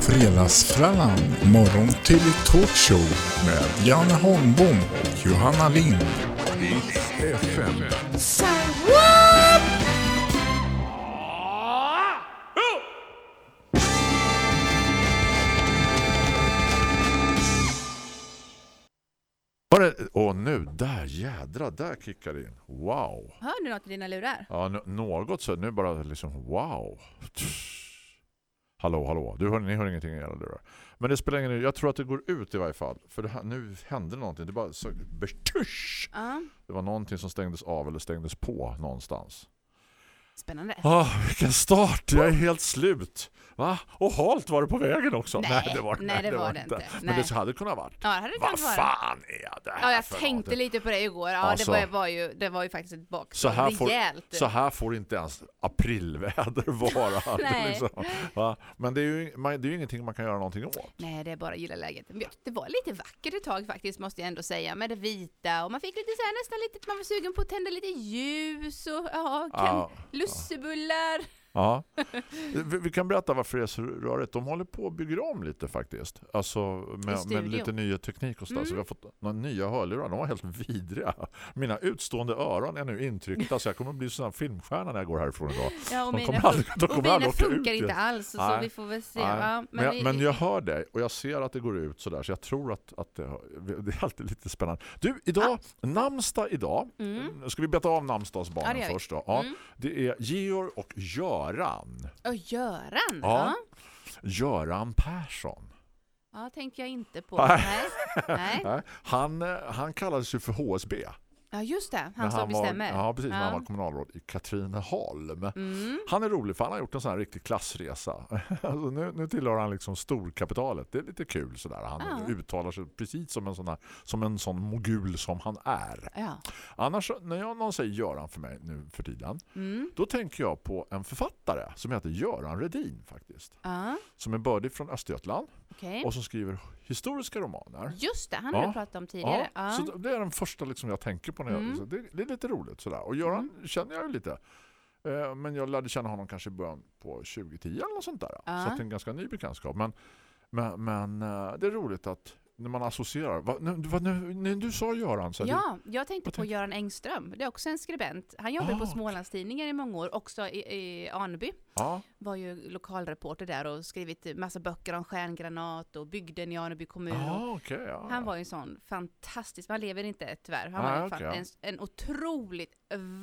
Fredagsfrallan, morgon till talkshow med Janne Holmbom och Johanna Lind. FM. Var det, åh nu, där jädra, där kickar det in. Wow. Hör du något i dina lurar? Ja, något så, nu bara liksom wow. Hallå, hallå. Du hör, ni hör ingenting i era lurar. Men det spelar ingen roll. Jag tror att det går ut i varje fall. För det nu hände någonting. Det bara så. Ja, Det var någonting som stängdes av eller stängdes på någonstans. Spännande. Ah, vilken start! Jag är helt slut. Va? Och halt var det på vägen också. Nej, det var, nej, det var det inte. Men Nej. det hade kunnat varit. Ja, det hade det Vad vara. fan är det här Ja, jag för tänkte någonting? lite på det igår. Ja, Alltså. det, var, var ju, det var ju faktiskt ett Så bakslag. här, får, Rejält. så här får inte ens aprilväder vara. Nej. liksom. Va? Men det är, ju, man, det är ju ingenting man kan göra någonting åt. Nej, det är bara att gilla läget. Men Det var lite vackert ett tag faktiskt, måste jag ändå säga, med det vita. Och man fick lite så här, nästan lite, man var sugen på att tända lite ljus och ja, kan, Ja lussebullar. Ja. Vi, vi kan berätta varför det är så rörigt. De håller på att bygga om lite faktiskt. Alltså med, med lite nya teknik och sådär. Så Mm. vi har fått några nya hörlurar. De var helt vidriga. Mina utstående öron är nu intryckta så jag kommer bli sån filmstjärna när jag går härifrån idag. Ja, och De mina, kommer aldrig- de och kommer mina aldrig åka ut funkar igen. inte alls, så Nej. vi får väl se. Ja, Men, jag, vi- men jag hör dig och jag ser att det går ut sådär så jag tror att, att det, det är alltid lite spännande. Du, idag, namnsdag idag. Mm. Ska vi beta av namnsdagsbarnen Ja, först då? Ja, Mm. Det är Georg och Göran. Och Göran? Ja. Göran Persson. ja, tänker jag inte på. Nej. Nej. Nej. Nej, Han, eh, han kallades ju för HSB. Ja, just det. Han som var, bestämmer. Ja, precis. När han Ja. var kommunalråd i Katrineholm. Mm. Han är rolig för han har gjort en sån här riktig klassresa. Alltså nu, nu tillhör han liksom storkapitalet. Det är lite kul sådär. Han Ja. uttalar sig precis som en, sån här, som en sån mogul som han är. Ja. Annars, när jag, någon säger Göran för mig nu för tiden, Mm. då tänker jag på en författare som heter Göran Redin faktiskt. Ja, Som är bördig från Östergötland okej. och som skriver historiska romaner. Just det, han Ja. har du pratat om tidigare. Ja, Ja. så det är den första liksom jag tänker på när jag, Mm. så det, det är lite roligt sådär. Och Göran känner jag ju lite. Eh, Men jag lärde känna honom kanske i början på 2010 eller något sånt där. Ja. Så det är en ganska ny bekantskap. Men, men, men eh, det är roligt att när man associerar. Va, nu, vad, nu, när du sa Göran så är det- Ja, jag tänkte på tänkte- Göran Engström. Det är också en skribent. Han jobbade Ah, på okej. Smålandstidningen i många år, också i, i Aneby. ja, Var ju lokalreporter där och skrivit massa böcker om stjärngranat och bygden i Aneby kommun. ja okej. ja. Han var ju en sån fantastisk, man lever inte tyvärr. Han Nej, var ju ja. en, en otroligt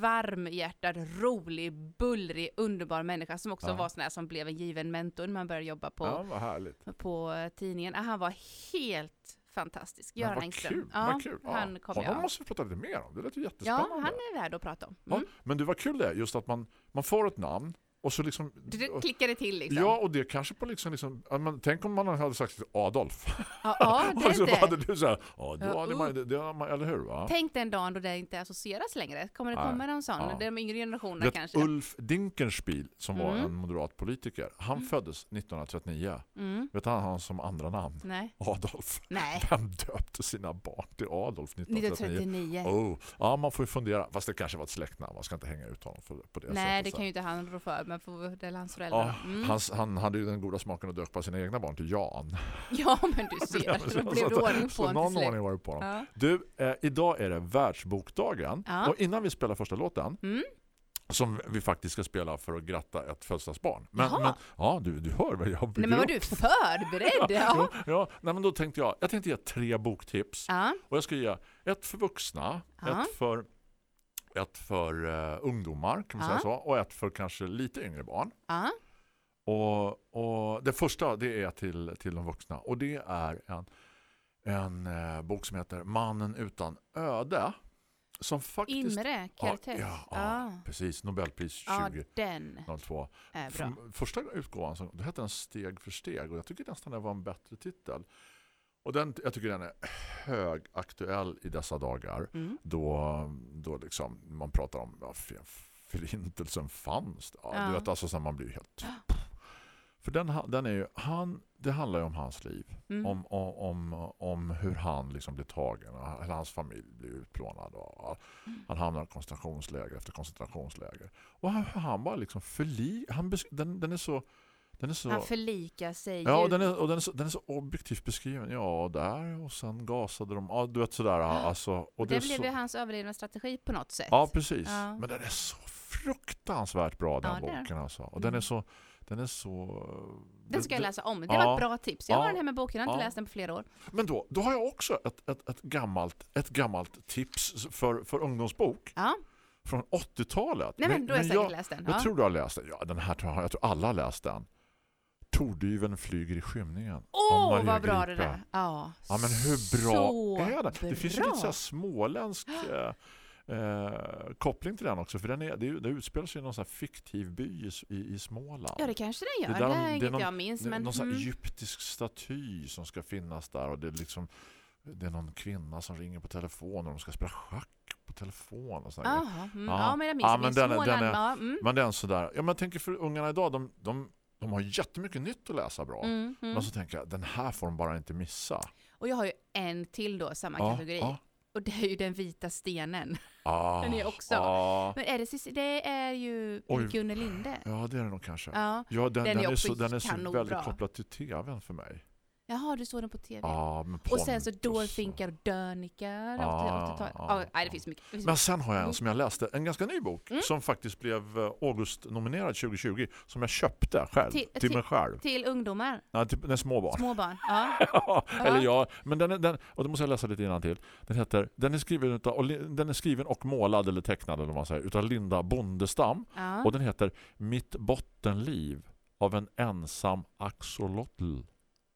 varmhjärtad, rolig, bullrig, underbar människa som också Ja. var sån här som blev en given mentor när man började jobba på, ja, vad härligt. på eh, tidningen. Ah, Han var helt fantastisk. Göran Engström. kul, Ja, vad kul. Ja. Han kommer Honom jag. måste vi prata lite mer om. Det låter Ja, jättespännande. han är värd att prata om. Ja, Mm. men det var kul det, just att man, man får ett namn och så liksom... Det klickade till liksom. Ja, och det kanske på liksom, liksom men tänk om man hade sagt Adolf. ja, ja det Och så är det. hade du så här, ja, då Ja, hade man, det, det, man- eller hur va? Tänk den dagen då det inte associeras längre. Kommer det Nej. komma någon sån? Ja. Det är de yngre generationerna kanske. Ulf Dinkelspiel som var Mm. en moderat politiker, han föddes 1939. Mm. Vet du han har som andra namn? Nej. Adolf. Nej. Vem döpte sina barn till Adolf 1939? 1939. Oh. Ja, man får ju fundera. Fast det kanske var ett släktnamn. Man ska inte hänga ut honom för, på det Nej, det kan ju inte han rå för, men för, det är hans Ja, föräldrar. Mm. hans, han hade ju den goda smaken att döpa sina egna barn till Jan. Ja, men du ser, då blev det ordning på så någon ordning var det på honom. Ja. Du, eh, idag är det världsbokdagen. Ja. Och innan vi spelar första låten, Mm. som vi faktiskt ska spela för att gratta ett födelsedagsbarn. Men, men ja, du, du hör vad jag Nej, bygger men var du förberedd? Ja. Ja, ja nej, men då tänkte jag, jag tänkte ge tre boktips. Ja. Och jag ska ge ett för vuxna, Ja. ett för, ett för eh, ungdomar kan man Ja. säga så, och ett för kanske lite yngre barn. Ja. Och, och det första det är till, till de vuxna och det är en, en eh, bok som heter Mannen utan öde. Som faktiskt... Imre ja, Kertész. ja, ja, Ja. precis. Nobelpris Ja, 2002. den är bra. F- Första utgåvan så, det hette den Steg för steg och jag tycker nästan det var en bättre titel. Och den, jag tycker den är högaktuell i dessa dagar Mm. då, då liksom man pratar om ja, förintelsen fanns. Ja, Ja. Du vet, alltså så man blir helt... För den, den är ju, han, det handlar ju om hans liv. Mm. Om, om, om, om hur han liksom blir tagen och hela hans familj blir utplånad. Och Mm. han hamnar i koncentrationsläger efter koncentrationsläger. Och han, han bara liksom förli, han, den, den är så Den är så... Han förlikar sig Ja, och den är, och den är, så, den är så objektivt beskriven. Ja, där. Och sen gasade de. Ja, du vet sådär. Alltså, och det är blev så... ju hans överlevnadsstrategi på något sätt. Ja, precis. Ja. Men den är så fruktansvärt bra, den Ja, det den. boken. Alltså. Och den Mm. är så... Den är så... Den ska jag läsa om. Det Ja. var ett bra tips. Jag har Ja. den här med boken, jag har inte Ja. läst den på flera år. Men då, då har jag också ett, ett, ett, gammalt, ett gammalt tips för, för ungdomsbok Ja, från 80-talet. nej men då har jag säkert jag, läst den. jag Ja. tror du har läst den. Ja, den här jag tror alla har läst den. Tordyven flyger i skymningen. Åh, Maria vad bra det där. Ja, Ja, men hur bra är den? Det finns ju bra. lite så småländsk eh, eh, koppling till den också. För den är, det, det utspelar sig i någon så här fiktiv by i, i, Småland. Ja, det kanske den Det gör. Det, där de- är det är inget någon- jag minns. Det Men, någon mm. egyptisk staty som ska finnas där och det är liksom det är någon kvinna som ringer på telefon och de ska spela schack på telefon och sådär. Aha, mm, Ja. ja. men jag minns. Ja, men den den är- mm. Men den sådär. Ja, men jag tänker för ungarna idag de, de, de har jättemycket nytt att läsa bra. Mm, mm. Men så tänker jag, den här får de bara inte missa. Och jag har ju en till då, samma Ja, kategori. ja. Och det är ju den vita stenen. Ah, Den är också- ah. Men är det, det är ju Oj. Gunnel Linde. Ja, det är det nog kanske. Ja. Ja, den, Den den, är är, också så, den är så väldigt kopplad till tvn för mig. Jaha, du såg den på tv. Ja, med och sen så Pontus Dårfinkar och Dörnikar. Ja, 80-talet. ja, Ja, nej, det finns mycket. Men sen har jag en som jag läste, en ganska ny bok Mm. som faktiskt blev eh, August-nominerad 2020 som jag köpte själv, till, Till- mig själv. Till ungdomar, Nej, till, nej, små barn. små barn. Ja. Eller ja, men den, är- den, och det måste jag läsa lite innan till. Den heter, den är skriven utav, den är skriven och målad eller tecknad eller vad man säger, utav Linda Bondestam och den heter Mitt bottenliv av en ensam axolotl.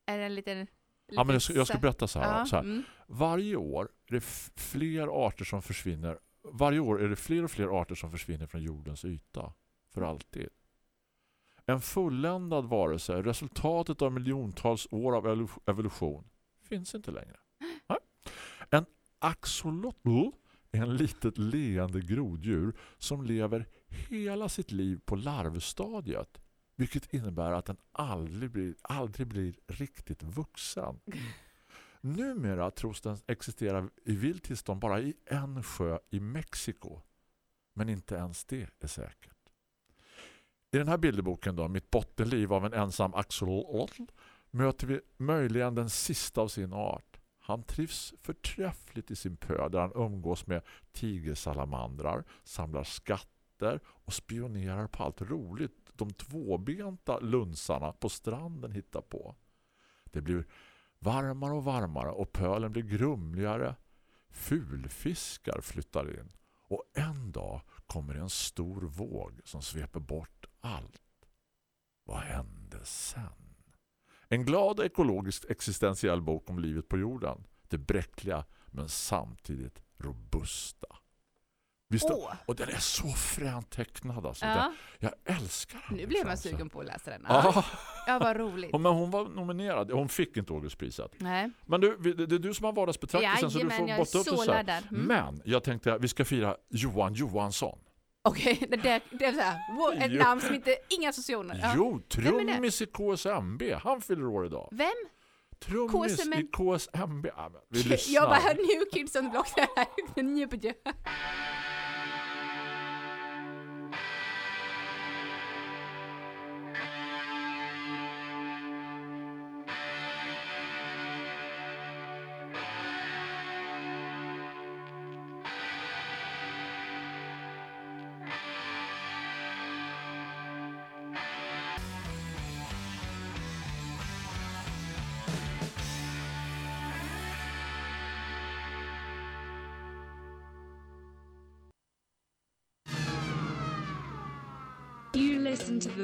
Är det en liten... Ja, men jag ska, jag ska berätta så här. Ja, Så här. mm. Varje år är det fler arter som försvinner. Varje år är det fler och fler arter som försvinner från jordens yta. För alltid. En fulländad varelse, resultatet av miljontals år av evolu- evolution, finns inte längre. Nej. En axolotl är en litet leende groddjur som lever hela sitt liv på larvstadiet. Vilket innebär att den aldrig blir, aldrig blir riktigt vuxen. Numera tros den existera i vilt tillstånd bara i en sjö i Mexiko. Men inte ens det är säkert. I den här bilderboken då, Mitt bottenliv av en ensam axolotl möter vi möjligen den sista av sin art. Han trivs förträffligt i sin pö där han umgås med tigersalamandrar, samlar skatter och spionerar på allt roligt de tvåbenta lunsarna på stranden hittar på. Det blir varmare och varmare och pölen blir grumligare. Fulfiskar flyttar in och en dag kommer en stor våg som sveper bort allt. Vad hände sen? En glad ekologisk existentiell bok om livet på jorden. Det bräckliga men samtidigt robusta. Visst, Åh, och den är så fränt tecknad alltså. Den, ja. jag älskar den. Nu blev man sugen på att läsa den. Ja, Ja, ja vad roligt. men hon var nominerad. Hon fick inte Augustpriset. Nej. Men du, det är du som har vardagsbetraktelsen så du får botta upp det så. Mm. Men jag tänkte att vi ska fira Johan Johansson. Okej, det, det, det är så här, wow, ett namn som inte, inga associationer. Ja. Jo, trummis i KSMB. Han fyller år idag. Vem? Trummis KSM i KSMB. Ja, men vi lyssnar. Jag bara, New Kids on the Block. New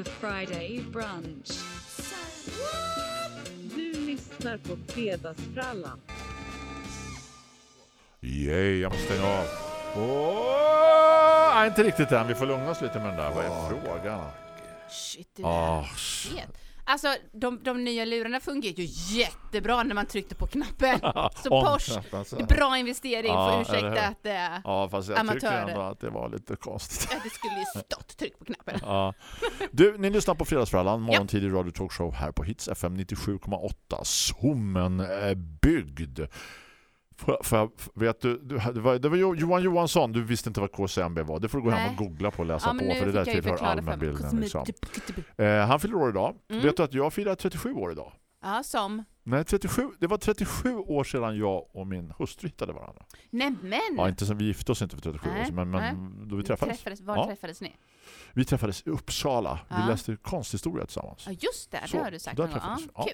the Friday brunch. Du lyssnar på Fredagsfrallan. Yay, jag måste stänga av. Åh, nej, inte riktigt än. Vi får lugna oss lite med den där. Vad är frågan? Shit, du Ah, är shit. Alltså, de, de nya lurarna fungerar ju jättebra när man tryckte på knappen. Så Porsche, knappen, så. bra investering. Ja, Får ursäkta att det, Ja, fast jag tycker Amatörer. ändå att det var lite konstigt. att det skulle ju stått tryck på knappen. Ja. Du, ni lyssnar på Fredagsfrallan, morgontidig radio talkshow här på Hits FM 97,8. Sommen är byggd. Får jag, vet du, det var, det var Jo- Johan Johansson, du visste inte vad KCMB var. Det får du gå hem Nej. och googla på och läsa Ja, på för det där tillhör för allmänbilden. Liksom. Eh, han fyller år idag. Mm. Vet du att jag firar 37 år idag? Ja, som. Nej, 37, det var 37 år sedan jag och min hustru hittade varandra. Nämen! Ja, inte som vi gifte oss inte för 37 år Nej, sedan, men, men då vi träffades. träffades var Ja. träffades ni? Vi träffades i Uppsala. Vi Ja. läste konsthistoria tillsammans. Ja, just det. Så, det har du sagt där träffades vi. Ja, kul.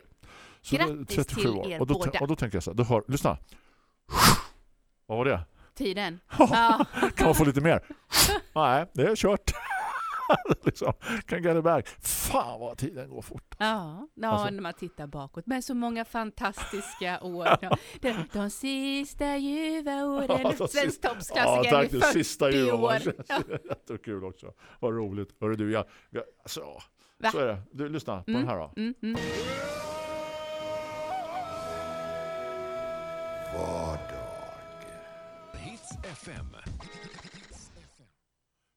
Så Grattis till er och då, båda. och då tänker jag så här, hör, lyssna. Vad var det? Tiden. Ja. Kan man få lite mer? Nej, det är kört. liksom, kan get back. Fan vad tiden går fort. Ja, ja Alltså- när man tittar bakåt. Men så många fantastiska år. Ja, De, de sista ljuva åren. Ja, Svensk toppsklassiker tack. i Det 40 sista ljuva år. Ja. Jättekul också. Vad roligt. Hörru du, jag, jag, Va? så är det. Du, lyssna på Mm. den här då. Mm, mm. Hits FM.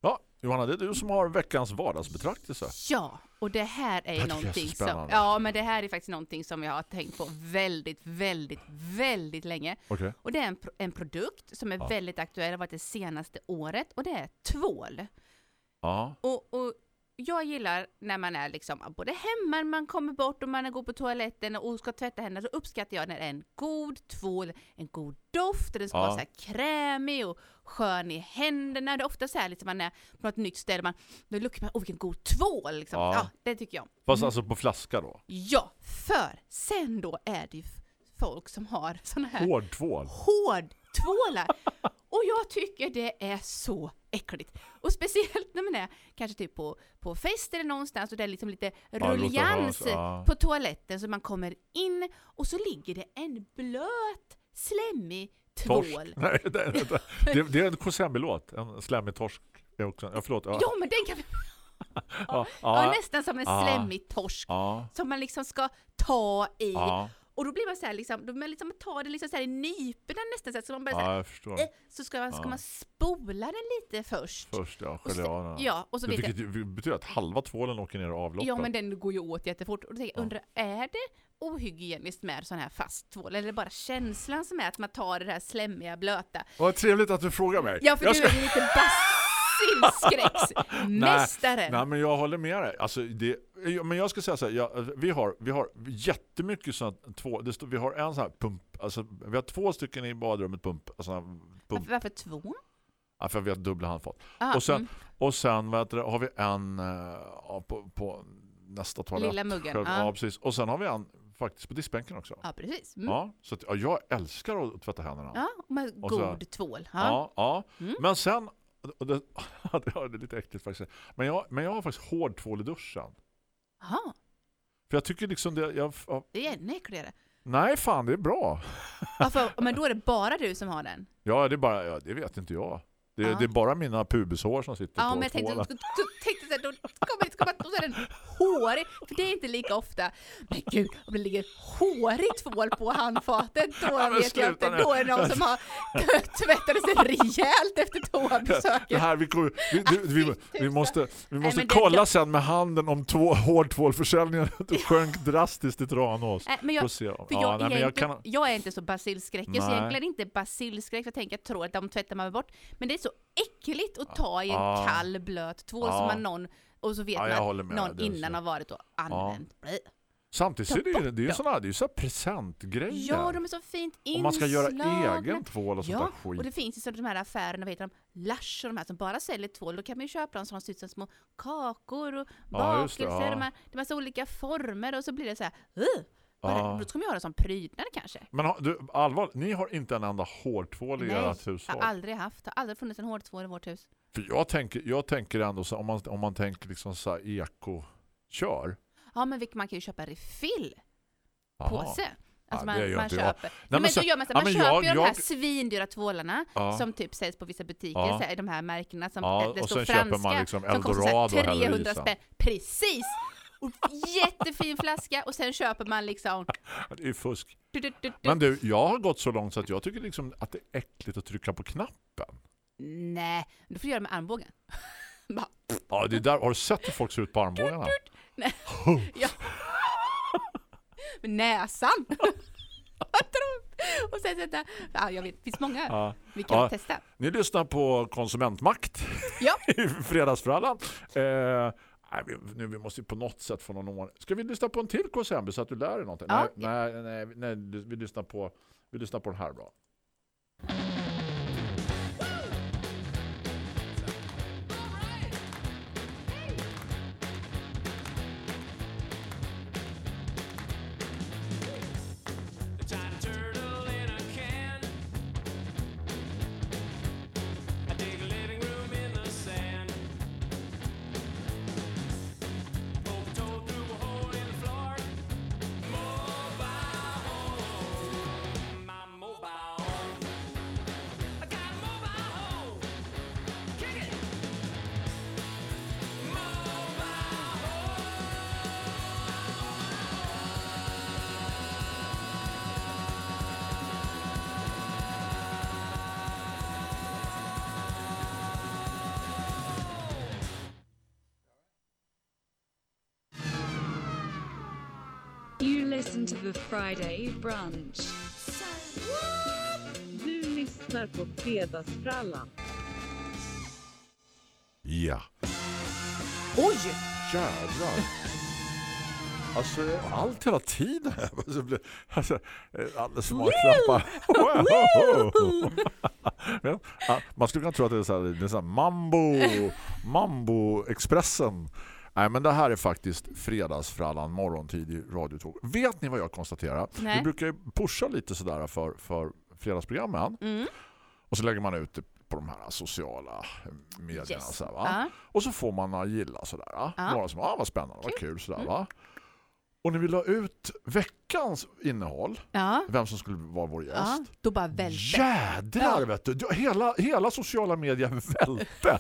Ja, Johanna, det är du som har veckans vardagsbetraktelse. Ja, och det här är det är någonting så som... Ja, men det här är faktiskt någonting som jag har tänkt på väldigt, väldigt, väldigt länge. Okej. Och det är en, en produkt som är Ja. väldigt aktuell, har varit det senaste året, och det är tvål. Ja. Och, och jag gillar när man är liksom både hemma, man kommer bort och man går på toaletten och ska tvätta händerna, så uppskattar jag när det är en god tvål, en god doft, den ska Ja. vara så här krämig och skön i händerna. Det är ofta så här liksom man är på något nytt ställe, man, då luktar man, åh vilken god tvål liksom. Ja. Ja. det tycker jag. Fast Mm. alltså på flaska då. Ja, för sen då är det ju folk som har såna här Hård tvål. hårdtvålar. Och jag tycker det är så äckligt. Och speciellt när man är kanske typ på, på fest eller någonstans och det är liksom lite rullians hörs, ja. på toaletten så man kommer in och så ligger det en blöt, slemmig Torsk. tvål. Nej, det, det, det, det är en KCMB-låt. En slemmig torsk. Också, ja, förlåt. Ja, Ja men den kan vi... ja, Ja, nästan som en slemmig torsk som man liksom ska ta i. Och då blir man så här liksom, då man liksom tar det liksom så här i nyporna nästan så, här, så man så, här, ja, jag förstår. eh, så ska man, ska Ja. man spola den lite först. Först ja, Och så- gelé av den. Ja, och så det, vilket ju betyder att halva tvålen åker ner i avloppet. Ja men den går ju åt jättefort. Och då tänker jag, Ja. undrar, är det ohygieniskt med sån här fast tvål? Eller är det bara känslan som är att man tar det här slemmiga, blöta? Vad trevligt att du frågar mig. Ja för Jag du ska- är lite basilskräcksmästaren. Nej, men jag håller med dig. Alltså, det, ja, men jag ska säga så här, ja, vi, har, vi har jättemycket sådana två, det står, vi har en sån här pump, alltså, vi har två stycken i badrummet pump, alltså, pump Varför, varför två? ja, för vi har dubbla handfat. Aha, Och sen- mm. Och sen heter det, har vi en eh, ja, på, på nästa toalett. Lilla muggen, ja. Ja, precis. Och sen har vi en faktiskt på diskbänken också. Ja precis. Mm. Ja, så att, ja, jag älskar att tvätta händerna. Ja, med så- god tvål. Ja. Ja, ja. Mm. Men sen och det, det är lite äckligt faktiskt. Men jag, men jag har faktiskt hård tvål i duschen. Aha, För jag tycker liksom det jag, ja, det är ännu äckligare. nej fan det är bra. Ja, för, men då är det bara du som har den? Ja, det är bara ja, det vet inte jag. Det, Ja. det är bara mina pubishår som sitter Ja, på men jag tänkte, tvålen. då, då, tänkte så här, då kommer komma, då är den hårig, för det är inte lika ofta. Men gud, om det ligger hårig tvål på handfatet, då men vet jag inte, nu. då är det någon som har tvättat sig rejält efter Det toabesöket. här, vi, kommer- vi, vi, vi, vi måste, vi måste det- kolla jag- sen med handen om två, hårdtvålförsäljningen det sjönk drastiskt i Tranås. Nej, men jag, Ja, nej, men kan, är inte så basilskräckig, så Nej. egentligen inte basilskräck, jag tänker att jag tror att de tvättar man bort. Men det är så äckligt att ta i en Ja. kall blöt tvål Ja. som man någon, och så vet Ja, jag man att någon innan så. har varit och använt. Blä. samtidigt ta är det, det är ju sådana det är så presentgrejer. Ja, de är så fint Om man ska göra inslagna. egen tvål och sånt Ja, där skit. och det finns ju så de här affärerna, vet de, Lush och de här som bara säljer tvål, då kan man ju köpa dem som ser ut som små kakor och Ja, det, bakelser, ja. de här, det är massa olika former och så blir det så här, uh, Ja. då ska man göra som prydnad kanske. Men du, allvar, ni har inte en enda hårtvål i Nej, ert Jag hushåll? har aldrig haft, har aldrig funnits en hårdtvål i vårt hus. För jag tänker, jag tänker ändå så, om man, om man tänker liksom så här eko-kör. Ja, men man kan ju köpa refill påse. Alltså man, man jag. köper. Nej, Nej, men men så- så gör man så, ja, man men köper jag- ju de här svindyra tvålarna Ja. som typ säljs på vissa butiker, Ja. så här, de här märkena som Ja, det står franska. man liksom som kostar så här Eldorado eller 300 Isa. spänn. Precis! Och jättefin flaska och sen köper man liksom... Det är fusk. Du, du, du, du. Men du, jag har gått så långt så att jag tycker liksom att det är äckligt att trycka på knappen. Nej, du får göra det med armbågen. Bara, Ja, det är där, har du sett hur folk ser ut på armbågarna? ja. med näsan. Du? Och sen sätta, ja jag vet, det finns många Ja. vi kan Ja. testa. Ni lyssnar på Konsumentmakt Ja. i Fredagsfrallan. Eh, nej, nu, vi måste ju på något sätt få någon ordning. Ska vi lyssna på en till KSMB så att du lär dig någonting? Ja. Nej, nej, nej, nej, vi lyssnar på, vi lyssnar på den här bra. Listen to the Friday brunch. Du lyssnar på Fredagsfrallan. Ja, Oj! jävlar. Alltså allt hela tiden. Alltså, alldeles för många ja, Man skulle kunna tro att det är så här, det är så här mambo, mambo-expressen. Nej, men det här är faktiskt fredagsfrallan, morgontidig radiotåg. Vet ni vad jag konstaterar? Nej. Vi brukar ju pusha lite sådär för, för fredagsprogrammen. Mm. Och så lägger man ut det på de här sociala medierna. Yes. Så här, va? Ja. Och så får man några gilla sådär. Ja. Några som, ah vad spännande, vad kul sådär va. Och när vi la ut veckans innehåll, Ja. vem som skulle vara vår gäst. ja, då bara välte. Jädrar Ja. vet du. Hela, hela sociala medier välte.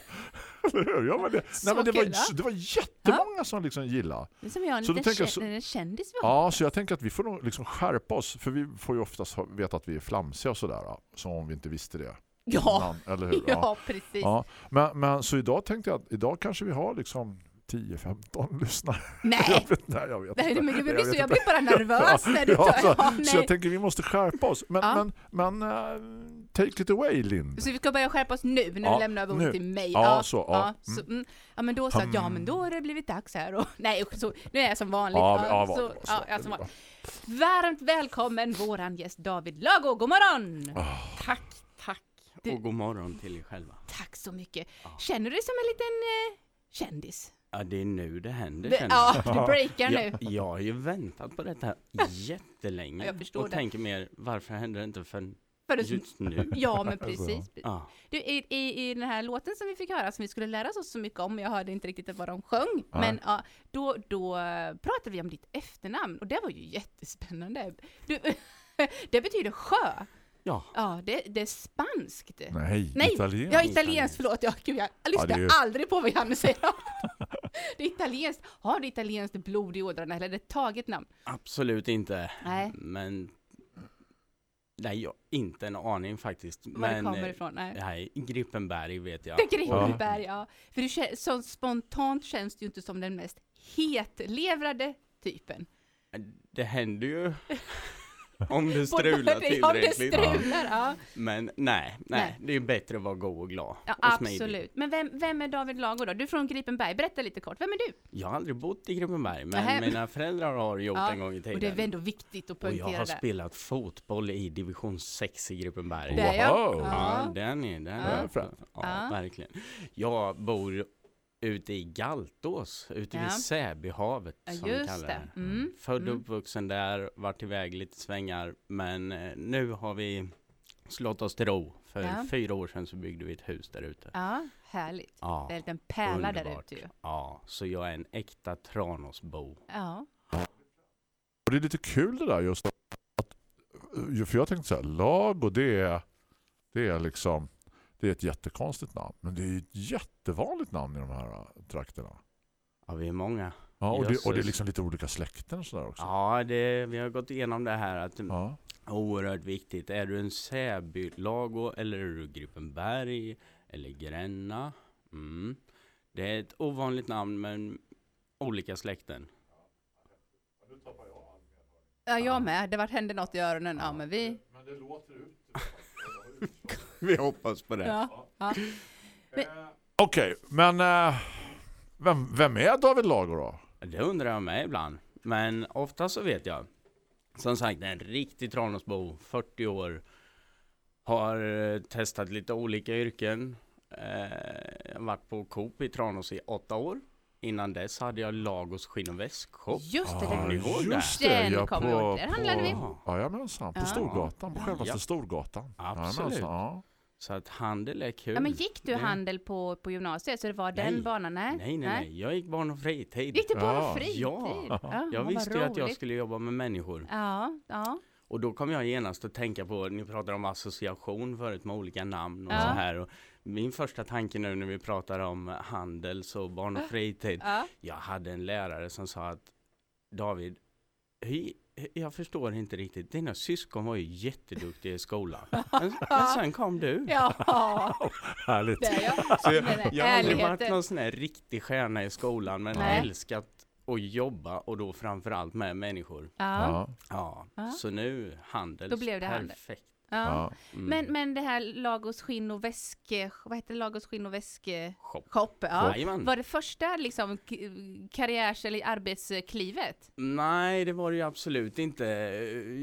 Ja, men det, Så nej, men det, kul, var, va? det var jättemånga som liksom gillade. Det är som jag, en Så liten tänker så- en kändis var. Ja, så jag tänker att vi får nog liksom skärpa oss. För vi får ju oftast veta att vi är flamsiga och sådär. Som om vi inte visste det. Ja. innan, eller hur? Ja, precis. Ja, men, men så idag tänkte jag att idag kanske vi har liksom 10-15 lyssnare. Nej, Jag vet, nej, jag vet Nej, inte. men jag, blir så, jag blir bara nervös när du Ja, tar... Ja, så jag tänker vi måste skärpa oss. Men, Ja. men, men eh, take it away, Lind. Så vi ska börja skärpa oss nu när Ja, du lämnar över ordet till mig. Ja, så, ja. så, mm. ja, men då så att, ja, men då har det blivit dags här. Och, nej, så, nu är jag som vanligt. Ja, ja, så, så. ja, jag som vanligt. Varmt välkommen våran gäst David Lago. God morgon! Ah. Tack, tack. Du- Och god morgon till er själva. Tack så mycket. Känner du dig som en liten eh, kändis? Ja, det är nu det händer Det- känner Ja, jag. du breakar nu. Jag, jag har ju väntat på detta jättelänge. Ja, jag förstår och det. tänker mer, varför händer det inte förrän För du, just nu? ja, men precis. Ja, Du, i, i, I den här låten som vi fick höra, som vi skulle lära oss så mycket om, jag hörde inte riktigt vad de sjöng, men ja, då, då eh, pratade vi om ditt efternamn och det var ju jättespännande. Du, det betyder sjö. ja. Ja, det, det är spanskt. Nej, Nej, italienskt. ja, italienskt, förlåt. Ja, gud, jag lyssnar det är ju- aldrig på vad Janne säger. Det är italienskt. Har du italienskt blod i ådrarna eller är det ett taget namn? absolut inte. Nej. Men nej, jag har inte en aning faktiskt. Var Men det kommer eh, ifrån? Nej. nej, Grippenberg vet jag. Det Gripenberg, ja. För du, kä- så spontant känns du ju inte som den mest hetlevrade typen. Det händer ju om det Både- strular Om det tillräckligt. strular, ja. Men nej, nej, Nej. det är bättre att vara god och glad. ja och smidig. absolut. Men vem, vem är David Lago då? Du är från Gripenberg. Berätta lite kort. Vem är du? Jag har aldrig bott i Grippenberg, men Nähä. mina föräldrar har gjort Ja, en gång i tiden. Och det är ändå viktigt att Och jag poängtera har det. spelat fotboll i division 6 i. Det jag. Wow. Ja, Ja. den är, den Ja. är ja, Ja. verkligen. Jag bor ute i Galtås, ute Ja. vid Säbyhavet Ja, som vi kallar det. det. Mm. Född och Mm. uppvuxen där, varit iväg lite svängar, men eh, nu har vi slått oss till ro. För Ja. fyra år sedan så byggde vi ett hus där ute. Ja, härligt. Ja, Det är en liten pärla där ute ju. ja, så jag är en äkta Tranåsbo. Ja. Och det är lite kul det där just att, att för jag tänkte så här, lag och det är det är liksom det är ett jättekonstigt namn, men det är ett jättevanligt namn i de här äh, trakterna. Ja, vi är många. Ja, och, det, och det är liksom lite olika släkten och sådär också. Ja, det, vi har gått igenom det här att Ja. oerhört viktigt. Är du en Säby-lago eller är du Gripenberg eller Gränna? Mm. Det är ett ovanligt namn men olika släkten. Ja, jag med. Det vart hände något i öronen. Ja, men vi... men det låter ut. Vi hoppas på det. Ja. Ja. Okej, men eh, vem, vem är David Lager då? Det undrar jag med ibland. Men ofta så vet jag. Som sagt, en riktig Tranåsbo, 40 år. Har eh, testat lite olika yrken. Eh, varit på Coop i Tranås i åtta år. Innan dess hade jag Lagos skinn och väskshop. Just det, Ja, Kommer ni det. just Den ja, kommer jag ihåg. Där handlade vi. Jajamensan, på Ja. Storgatan, på självaste Ja. Storgatan. Absolut. Jajamensan, Ja. Så att handel är kul. Ja, men gick du Det- handel på, på gymnasiet så det var den Nej. banan? Nej, Nej, nej, nej. Jag gick barn och fritid. Gick du på Ja. fritid? Ja. Ja, Jag visste ju att jag skulle jobba med människor. Ja, ja. Och då kom jag genast att tänka på, ni pratade om association förut med olika namn och Ja. så här. Och min första tanke nu när vi pratar om handels och barn och fritid. ja. Jag hade en lärare som sa att David, jag förstår inte riktigt, dina syskon var ju jätteduktiga i skolan. Men, men sen kom du. Ja, Härligt. det är jag. Så jag, jag har aldrig varit någon sån här riktig stjärna i skolan men Nej. älskat att jobba och då framförallt med människor. Ja, Ja. Ja, så nu handels. Då blev det handel. Perfekt. ja. Ja. Mm. Men, men det här Lagos skinn och väske, vad heter det? Lagos skinn och väske Shop. shop, ja. Jajamän. Var det första liksom karriärs eller arbetsklivet? Nej, det var det ju absolut inte.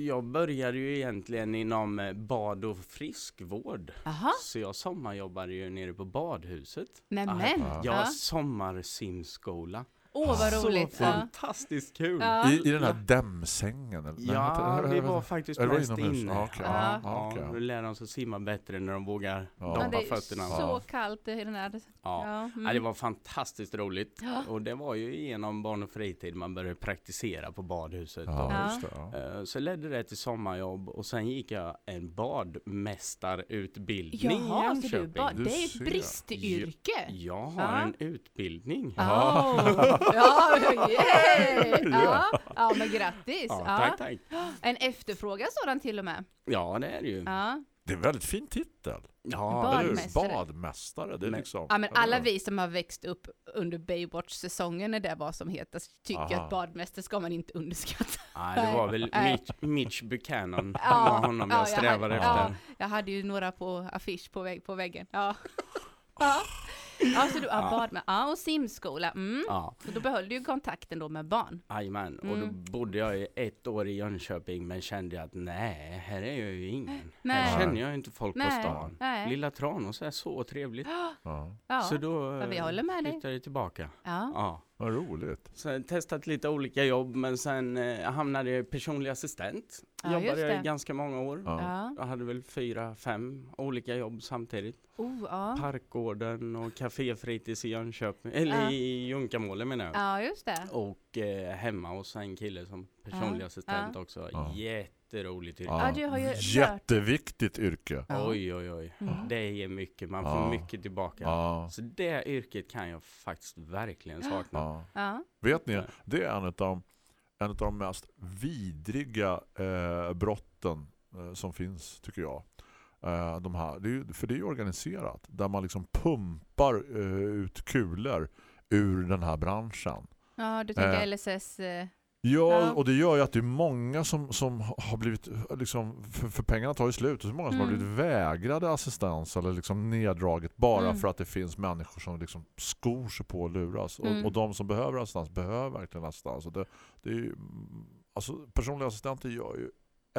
Jag började ju egentligen inom eh, bad och friskvård. Jaha, Så jag sommarjobbade ju nere på badhuset. nämen. Ja. Jag Ja. sommarsimskola. Åh vad Så roligt. Ja. fantastiskt kul! Ja. I, I den här dämsängen? Eller? Nej, Ja, vänta, vi var faktiskt var mest inomhus? inne. Ja, okej. Ja. Okej. Ja, då lär de sig simma bättre när de vågar Ja. Ja, doppa det är fötterna. så Ja. kallt i den här. Ja. Ja, mm. Ja, det var fantastiskt roligt. Ja. Och det var ju genom barn och fritid man började praktisera på badhuset. Ja, Ja. just det. Ja. Eh, Så ledde det till sommarjobb och sen gick jag en badmästarutbildning Jaha, i så du Jönköping. ba- Du det är ser. ett bristyrke. Jag har Ja. en utbildning. Ja, ja, yeah. ja, ja, men grattis. Ja, Ja. tack, tack. En efterfrågad sådan till och med. Ja, det är det ju. Ja, Det är en väldigt fin titel. Ja? Badmästare. Badmästare. Det är Men- liksom... ja men alla vi som har växt upp under Baywatch-säsongen när det var som hetast tycker Aha. att badmästare ska man inte underskatta. Nej, det var väl. Mitch, Mitch Buchanan Ja, var honom jag ja, jag strävade hade- efter. ja. Jag hade ju några på affisch på, vägg, på väggen. Ja. Ja. Ja, så du har Ja. bad med, ja och simskola. Mm. Ja, Så då behöll du ju kontakten då med barn. jajamän. Och då Mm. bodde jag i ett år i Jönköping men kände att nej, här är jag ju ingen. Nej. Här känner jag ju inte folk på Nej. stan. Nej. Lilla Tranås är så trevligt. Ja. Ja, Så då Ja, vi håller med dig. flyttade jag tillbaka. ja. Vad roligt. Sen testat lite olika jobb men sen eh, hamnade jag i personlig assistent. Ja, Jobbade ganska många år. Ja. Ja. Jag hade väl fyra, fem olika jobb samtidigt. Oh, ja. Parkgården och kaféfritids i Jönköping, eller Ja. i Junkamålet menar jag. ja, just det. Och eh, hemma hos en kille som personlig Ja, assistent ja. också. Ja. Jätteroligt yrke. Ja, du har ju Jätteviktigt yrke. Ja. Oj, oj, oj. Mm. Det ger mycket, man får Ja. mycket tillbaka. Ja. Så det yrket kan jag faktiskt verkligen sakna. Ja. Ja. Vet ni, det är en av, en av de mest vidriga eh, brotten eh, som finns, tycker jag. Eh, de här, det är, ju- för det är ju organiserat, där man liksom pumpar eh, ut kulor ur den här branschen. ja, du tänker Eh. LSS. eh, Ja, Ja. och det gör ju att det är många som, som har blivit liksom, för, för pengarna tar ju slut och så många som har Mm. blivit vägrade assistans eller liksom neddraget bara Mm. för att det finns människor som liksom skor sig på att luras. Mm. Och, och de som behöver assistans behöver verkligen assistans. Och det, det är ju, alltså, personliga assistenter gör ju,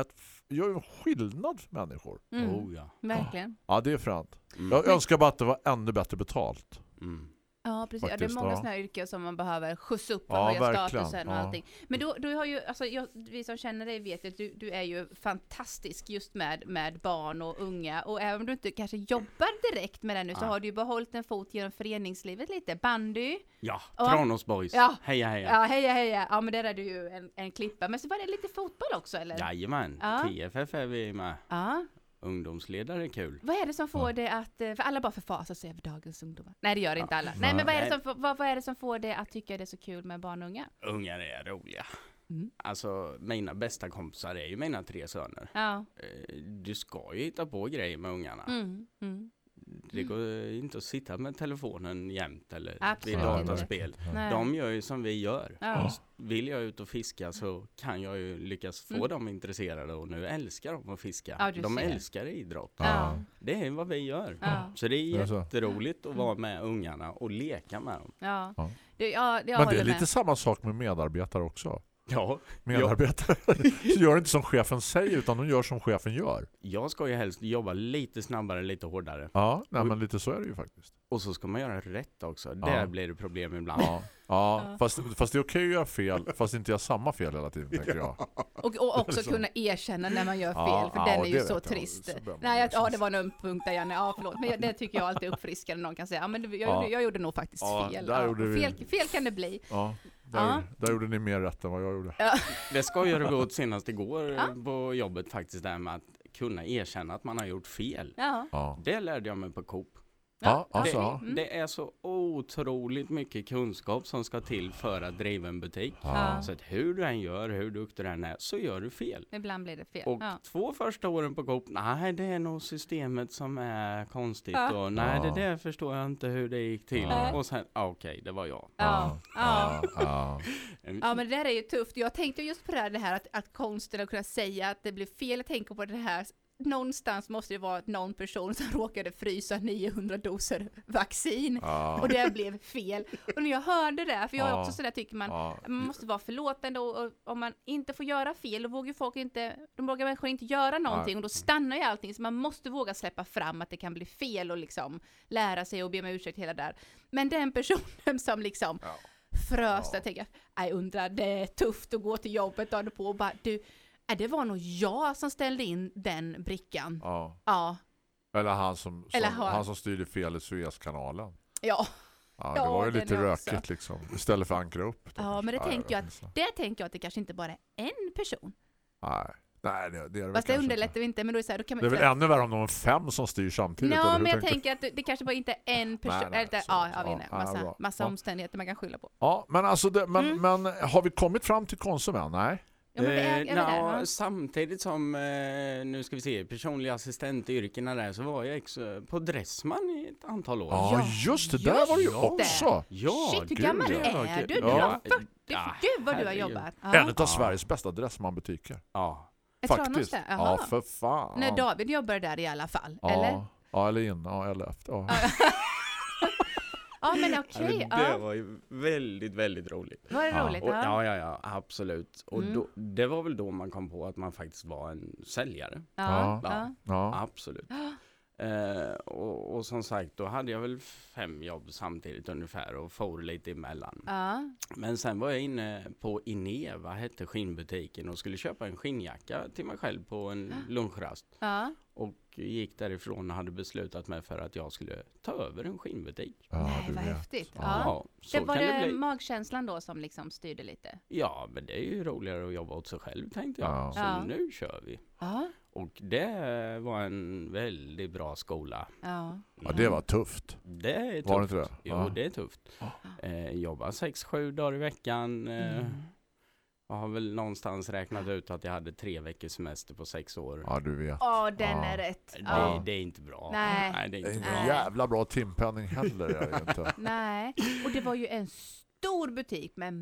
ett, gör ju en skillnad för människor. Mm. Oh ja. Verkligen. Ja, det är fränt. Mm. Jag önskar bara att det var ännu bättre betalt. Mm. Ja, precis. Ja, det är Faktiskt, många ja. sådana här yrken som man behöver skjutsa upp och Ja, höja verkligen. statusen och Ja. allting. Men du, du har ju, alltså jag, vi som känner dig vet att du, du är ju fantastisk just med, med barn och unga. Och även om du inte kanske jobbar direkt med det nu så har du ju behållit en fot genom föreningslivet lite. Bandy. Ja, Ja. Tranås Boys. Ja. Heja heja. Ja, heja heja. Ja, men där är du ju en, en klippa. Men så var det lite fotboll också eller? Jajamän, Ja. TFF är vi med. Ja. Ungdomsledare är kul. Vad är det som får det att, eh, för alla bara förfasar sig över dagens ungdomar. Nej det gör inte alla. Nej men vad är, det som, får- vad, vad är det som får det att tycka det är så kul med barn och unga? Ungar är roliga. Mm. Alltså mina bästa kompisar är ju mina tre söner. Ja. Eh, Du ska ju hitta på grejer med ungarna. Mm. Mm. Det går inte att sitta med telefonen jämt eller Absolut vid dataspel. Nej. De gör ju som vi gör. Ja. Vill jag ut och fiska så kan jag ju lyckas få Mm. dem intresserade och nu älskar de att fiska. Ja, de ser. älskar idrott. Ja. Det är vad vi gör. Ja. Så det är Det är så. jätteroligt att vara med ungarna och leka med dem. Ja. Ja. Det, ja, det, Men det är lite med. samma sak med medarbetare också. Ja, Medarbetare så gör inte som chefen säger utan de gör som chefen gör. jag ska ju helst jobba lite snabbare, lite hårdare. Ja, nej, men lite så är det ju faktiskt. Och så ska man göra rätt också. Ja. Där blir det problem ibland. Ja, ja, Ja. Fast, fast det är okej att göra fel fast inte göra samma fel hela tiden tänker jag. Och, och också kunna erkänna när man gör fel, Ja, för ja, den är ju så jag. trist. Så Nej, jag, erkänna. ja, det var en punkt där Janne. Ja, förlåt. Men jag, det tycker jag alltid är uppfriskande när någon kan säga, ja men jag, Ja. gjorde, jag gjorde nog faktiskt Ja, fel. där Ja, gjorde och vi- fel. Fel kan det bli. Ja, där, Ja. där gjorde ni mer rätt än vad jag gjorde. Det ska jag gå åt senast igår Ja. på jobbet faktiskt, det här med att kunna erkänna att man har gjort fel. Ja. Ja, Det lärde jag mig på Coop. Ja Ja, alltså. det, ja. Mm. det är så otroligt mycket kunskap som ska till för att driva en butik. Ja. Så att hur du än gör, hur duktig du än är, så gör du fel. Ibland blir det fel. Och Ja. två första åren på Coop, nej det är nog systemet som är konstigt Ja. och nej det där förstår jag inte hur det gick till. Och sen, ah, okej det var jag. Ja. Ja. Ja, ja. ja, men det där är ju tufft. Jag tänkte just på det här, det här att, att konsten att kunna säga att det blir fel. Jag tänker på det här Någonstans måste det vara någon person som råkade frysa 900 doser vaccin Ja. och det blev fel. Och när jag hörde det, för jag är också sådär tycker man, Ja. Man måste vara förlåtande och, och om man inte får göra fel, då vågar folk inte, de vågar människor inte göra någonting och då stannar ju allting. Så man måste våga släppa fram att det kan bli fel och liksom lära sig och be om ursäkt hela där. Men den personen som liksom frös Ja. där, tänker jag, jag undrar, det är tufft att gå till jobbet dagen på och bara, du, äh, det var nog jag som ställde in den brickan. Ja. Ja, Eller han som, som, Eller han- han som styrde fel i Suezkanalen. ja, Ja, det Ja, var ju lite också- rökigt liksom. Istället för att ankra upp. då. ja, men det Ja, tänker jag att, det tänker jag att det kanske inte bara är en person. Nej, Nej det, det är det Fast det underlättar inte. ju inte, men då är det så här, då kan man Det är väl för- ännu värre om de är fem som styr samtidigt. Ja, men jag tänker att det, det kanske bara inte är en person, Nej, nej, eller, så- ja, jag ja, inte, ja, massa, massa omständigheter man kan skylla på. Ja, men alltså det, men, Mm. men har vi kommit fram till Konsum än? Nej. Ja, men det är, Eh, är vi där. Samtidigt som, eh, nu ska vi se, personliga assistentyrkena där så var jag också på Dressman i ett antal år. Ja, Ja, just det. just Där var det ju det. också. Ja, Shit, hur gud, gammal ja. är du? Du Ja. är 40, Ja, gud vad du har herregud. jobbat. En Ja. av Sveriges bästa Dressman-butiker. Ja. Är Tranås Faktiskt. där? Ja, för fan. När David jobbade där i alla fall, ja. eller? Ja, eller in. Ja, eller efter. Ja. Ja, men Ja, okej. men det ja. var ju väldigt, väldigt roligt. Var det Ja. roligt? Och, Ja. ja, ja, ja, absolut. Och Mm. då, det var väl då man kom på att man faktiskt var en säljare. Ja. Ja. Ja. Ja. Absolut. Eh, och, och som sagt, då hade jag väl fem jobb samtidigt ungefär och for lite emellan. Ja. Men sen var jag inne på Ineva, hette skinnbutiken och skulle köpa en skinnjacka till mig själv på en lunchrast. Ja. Och gick därifrån och hade beslutat mig för att jag skulle ta över en skinnbutik. Ja, Nej, vad vet. häftigt. Ja. Ja. så Det var kan det det bli. magkänslan då som liksom styrde lite? Ja, men det är ju roligare att jobba åt sig själv tänkte jag. Ja. Så Ja. nu kör vi. Ja. Och det var en väldigt bra skola. Ja. Ja, det var tufft. Det är tufft. Var det inte det? Jo, Ja. det är tufft. Eh, jobba sex, sju dagar i veckan. Eh, Mm. Jag har väl någonstans räknat ut att jag hade tre veckors semester på sex år. Ja, du vet. Åh, den Ja. är rätt. Det, Ja. det är inte bra. Nej. det är Det är inte ingen bra. Nej. jävla bra timpenning heller. Är det inte. Nej, och det var ju en stor butik med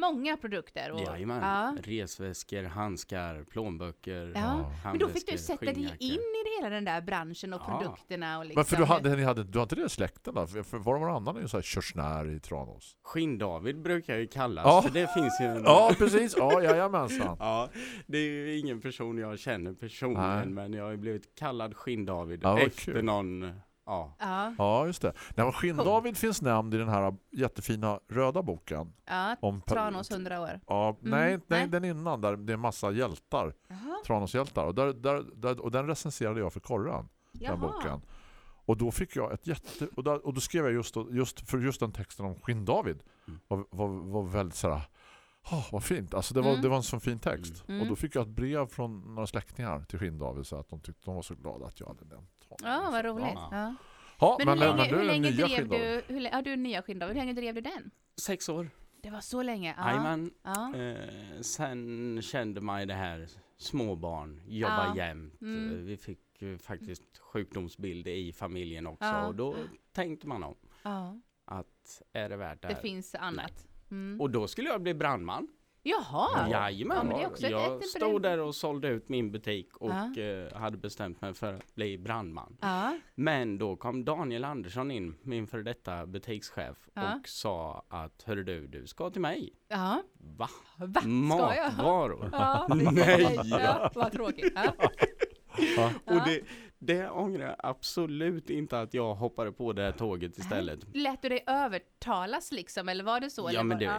många produkter. Och, Jajamän. ja. Resväskor, handskar, plånböcker. Ja. Men då fick du sätta dig in i hela den där branschen och Ja. produkterna och liksom. Men för du hade, ni hade, du hade inte det släkten då? För, var varannan är ju så här körsnär i Tranås. Skinn-David brukar jag ju kallas, Ja. för det finns ju en... Ja, precis. Ja, jajamensan. Ja, det är ju ingen person jag känner personligen, Nej. men jag har ju blivit kallad Skinn-David Ja, efter kul. någon... Ja, Ja, Ja, just det. Nej, Skinn-David finns nämnd i den här jättefina röda boken. ja. Om Tranås 100 år. Ja, Mm, nej, nej, nej. den innan där det är massa hjältar. Jaha. Tranåshjältar. Och, där, där, där, och den recenserade jag för Korran, den Jaha. boken. Och då fick jag ett jätte... Och, där, och då skrev jag just, just för just den texten om Skinn-David. Mm. Var, var, var väldigt sådär... Oh, vad fint. Alltså det var, Mm. det var en så fin text. Mm. Och då fick jag ett brev från några släktingar till Skinn-David så att de tyckte de var så glada att jag hade nämnt. Ja, vad roligt. Ja. Ja. Men, men, hur länge, du hur är länge nya drev du, hur, ja, du nya Skinn-David. Hur länge drev du den? sex år. Det var så länge? Ja. Jajamän. Ja. Eh, sen kände man ju det här, småbarn, jobba Ja. jämt. Mm. Eh, Vi fick eh, faktiskt sjukdomsbild i familjen också. Ja. Och då tänkte man om Ja, att är det värt det det här? finns annat. Mm. Och då skulle jag bli brandman. Jaha! Jajamän. Ja, men det är också ett- jag ett- stod där och sålde ut min butik och Ja. eh, hade bestämt mig för att bli brandman. Ja, Men då kom Daniel Andersson in, min före detta butikschef, Ja. och sa att hörru du, du ska till mig. ja. Va? Va? Matvaror? Ja. Nej. Ja, vad tråkigt. Och det, det ångrar jag absolut inte att jag hoppade på det här tåget istället. Lät du dig övertalas liksom, eller var det så? Ja men det,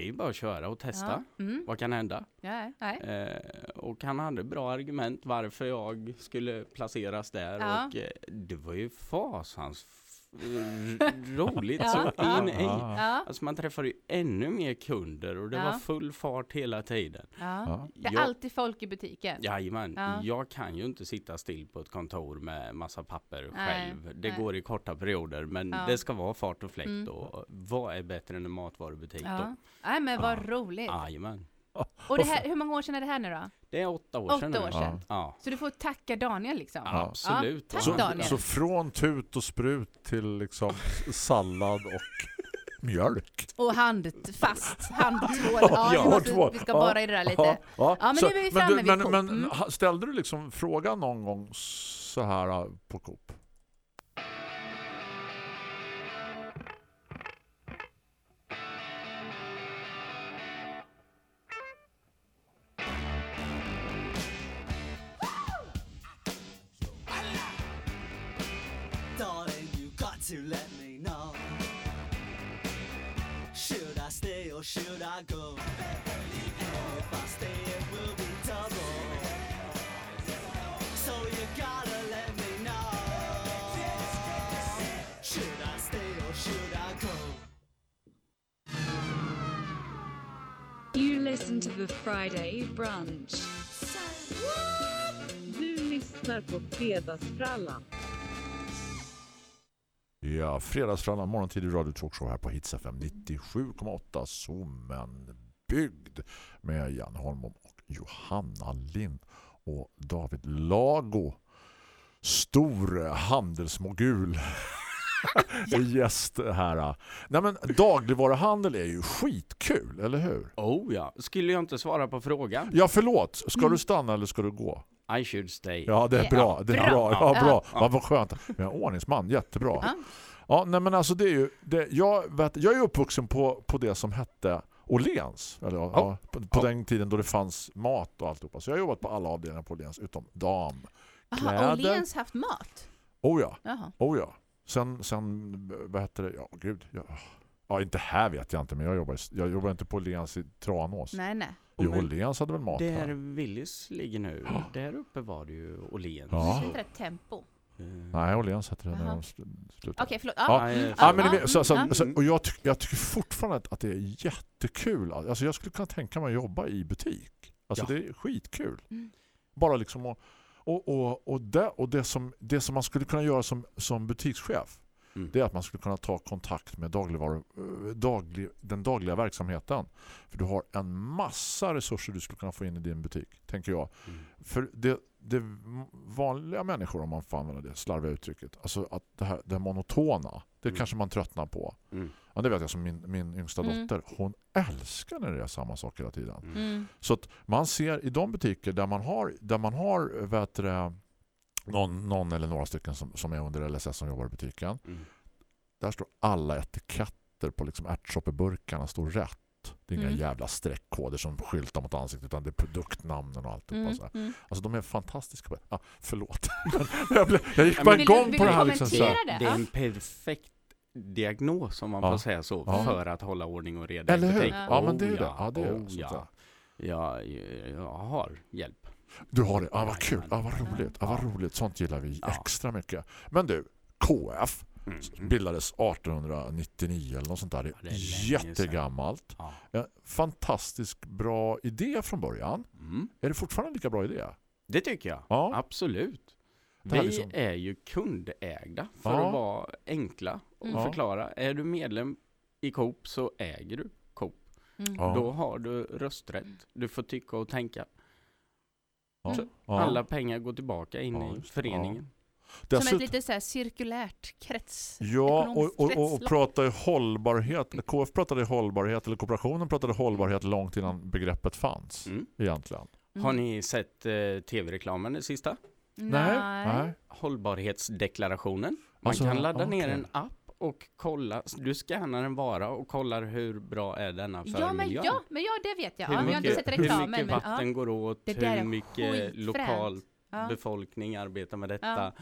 det är bara att köra och testa. Ja. Mm. Vad kan hända? Ja. Eh, och han hade bra argument varför jag skulle placeras där Ja. och eh, det var ju fasans roligt Ja. så in i. Ja, Alltså man träffade ju ännu mer kunder och det Ja. var full fart hela tiden. Det är Jag- alltid folk i butiken. Jajamän, Ja. jag kan ju inte sitta still på ett kontor med massa papper Nej, själv. Det nej. går i korta perioder men Ja. det ska vara fart och fläkt Mm. och vad är bättre än en matvarubutik Ja. då? Nej men vad Ja. roligt. Jajamän. Och det här, hur många år sedan är det här nu då? Det är åtta år Åtta sedan år sedan. Ja, Så du får tacka Daniel liksom? ja. absolut. Tack, Så, Daniel. så från tut och sprut till liksom sallad och mjölk. Och handfast, handtvål. Ja, Ja, vi, måste, två. vi ska Ja, bara i det där lite. Ja, men Så- nu är vi men framme du, vid men, Coop. men Mm. ställde du liksom frågan någon gång så här äh, på Coop? Or should I go? If I stay, it will be double. So you gotta let me know. Should I stay or should I go? You listen to the Friday brunch. Du lyssnar på Fredagsfrallan. Ja, fredagsfrallan, morgontidig radio talkshow här på Hits FM 97,8 Zoomen byggd med Jan Holmom och Johanna Lind och David Lago stor handelsmogul är gäst här. Nej men dagligvaruhandel är ju skitkul, eller hur? Oh ja, skulle jag inte svara på frågan? Ja, förlåt. Ska du stanna eller ska du gå? I should stay. Ja, det är bra. Det är bra. Ja, bra. Ja. Vad skönt. Men ordningsman, jättebra. Ja. Ja, nej men alltså det är ju det, jag, vet, jag är uppvuxen på, på det som hette Åhléns. Eller, ja. Ja. på, på Ja. den tiden då det fanns mat och alltihopa. Så jag har jobbat på alla avdelningar på Åhléns utom dam. Kläder. Åhléns haft mat? Oh ja, Jaha. oh ja. Sen, sen vad heter det? Ja, gud. Ja, ja, inte här vet jag inte, men jag jobbar, jag jobbar inte på Åhléns i Tranås. Nej, nej. Jo, Men Åhléns hade väl mat Där här. Willys ligger nu, Ja. där uppe var det ju Åhléns. Ja. Heter det tempo? Eh, Nej, Åhléns hette det när de sl- slutade. Okej, förlåt. Ja. Ja. Ja, men så, så, så, och jag, tyck, jag tycker fortfarande att, att det är jättekul. Alltså jag skulle kunna tänka mig att jobba i butik. Alltså Ja. det är skitkul. Mm. Bara liksom och, och, och, och, det, och det, som, det som man skulle kunna göra som, som butikschef Mm. det är att man skulle kunna ta kontakt med dagligvaru, eh, daglig, den dagliga verksamheten. För du har en massa resurser du skulle kunna få in i din butik, tänker jag. Mm. För det, det vanliga människor, om man får använda det slarviga uttrycket, alltså att det här, det här monotona, det Mm. kanske man tröttnar på. Mm. Ja, det vet jag som min, min yngsta Mm. dotter. Hon älskar när det är samma sak hela tiden. Mm. Mm. Så att man ser i de butiker där man har, där man har vet du, det, någon, någon eller några stycken som, som är under LSS som jobbar i butiken. Mm. Där står alla etiketter på liksom ärtsoppeburkarna står rätt. Det är inga Mm. jävla streckkoder som skyltar mot ansiktet utan det är produktnamnen och allt. Mm. Så här. Mm. Alltså de är fantastiska. på. Ah, förlåt. jag, blev, jag gick Ja, bara igång på det här. Liksom, så här. det? Det är Ja. en perfekt diagnos om man Ja. får säga så Ja. för att hålla ordning och reda Eller i hur? butik. Ja, men det är Oh, det. Ja, det är. Oh, ja. att Ja, jag har hjälp. Du har det. Ja, vad kul. Ja, vad Ja. roligt. Ja, vad Ja. roligt. Sånt gillar vi Ja. extra mycket. Men du, KF Mm. bildades 1899 eller något sånt där. Det Ja, det är är jättegammalt. Ja. En fantastisk bra idé från början. Mm. Är det fortfarande en lika bra idé? Det tycker jag. Ja. Absolut. Vi liksom- är ju kundägda för Ja. att vara enkla och Mm. Förklara. Är du medlem i Coop så äger du Coop. Mm. Ja. Då har du rösträtt. Du får tycka och tänka. Ja. Ja. Alla pengar går tillbaka in Ja, i föreningen. Som Dessutom, ett lite så här cirkulärt krets. Ja, och, och, och, och prata i hållbarhet. KF pratade i hållbarhet, eller kooperationen pratade hållbarhet långt innan begreppet fanns. Mm. Egentligen. Mm. Har ni sett eh, tv-reklamen det sista? Nej. Hållbarhetsdeklarationen. Man Alltså, kan ladda okej. ner en app och kolla. Du scannar en vara och kollar hur bra är denna för Ja men, miljön. ja, men ja, det vet jag. Hur Ja, men jag har inte mycket, sett hur reklamen. mycket Men, vatten ja. går åt, Det hur mycket lokal Ja. befolkning arbetar med detta.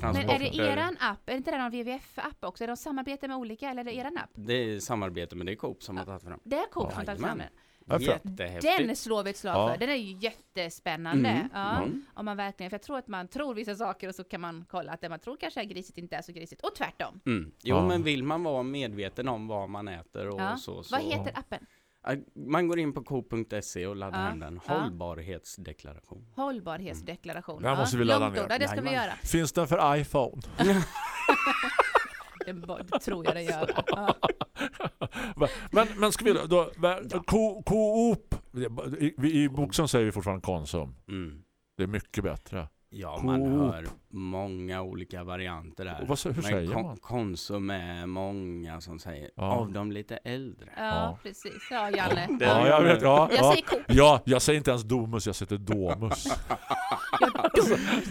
Men är det eran app? Är inte det någon WWF-app också? Är de samarbete med olika eller är det eran app? Det är samarbete men det är Coop som har tagit fram. Det är Coop som tagit jajamän. fram den. Ja. Jättehäftigt. Den slår vi ett slag Ja. för. Den är ju jättespännande. Mm, Ja. mm. Om man verkligen, för jag tror att man tror vissa saker och så kan man kolla att det man tror kanske är grisigt inte är så grisigt. Och tvärtom. Mm. Jo Ja. men vill man vara medveten om vad man äter och Ja. så, så. Vad heter appen? Ja, Man går in på coop.se och laddar Ja. hem den. Ja. Hållbarhetsdeklaration. Hållbarhetsdeklaration. Den måste vi ladda ner. Ja, det ska vi Jajamän. göra. Finns den för iPhone? Det, tror jag det gör. Ja. men, men ska vi då, Ko- Coop i, i boxen säger vi fortfarande Konsum. Mm. Det är mycket bättre. Ja, man hör många olika varianter där. Och vad, hur Men säger Kon- man? Konsum är många som säger, Ja. av de lite äldre. Ja, Ja. precis. Ja, Janne. Ja, jag vet. Ja, Jag ja. säger Coop. Ja, jag säger inte ens Domus, jag säger Domus.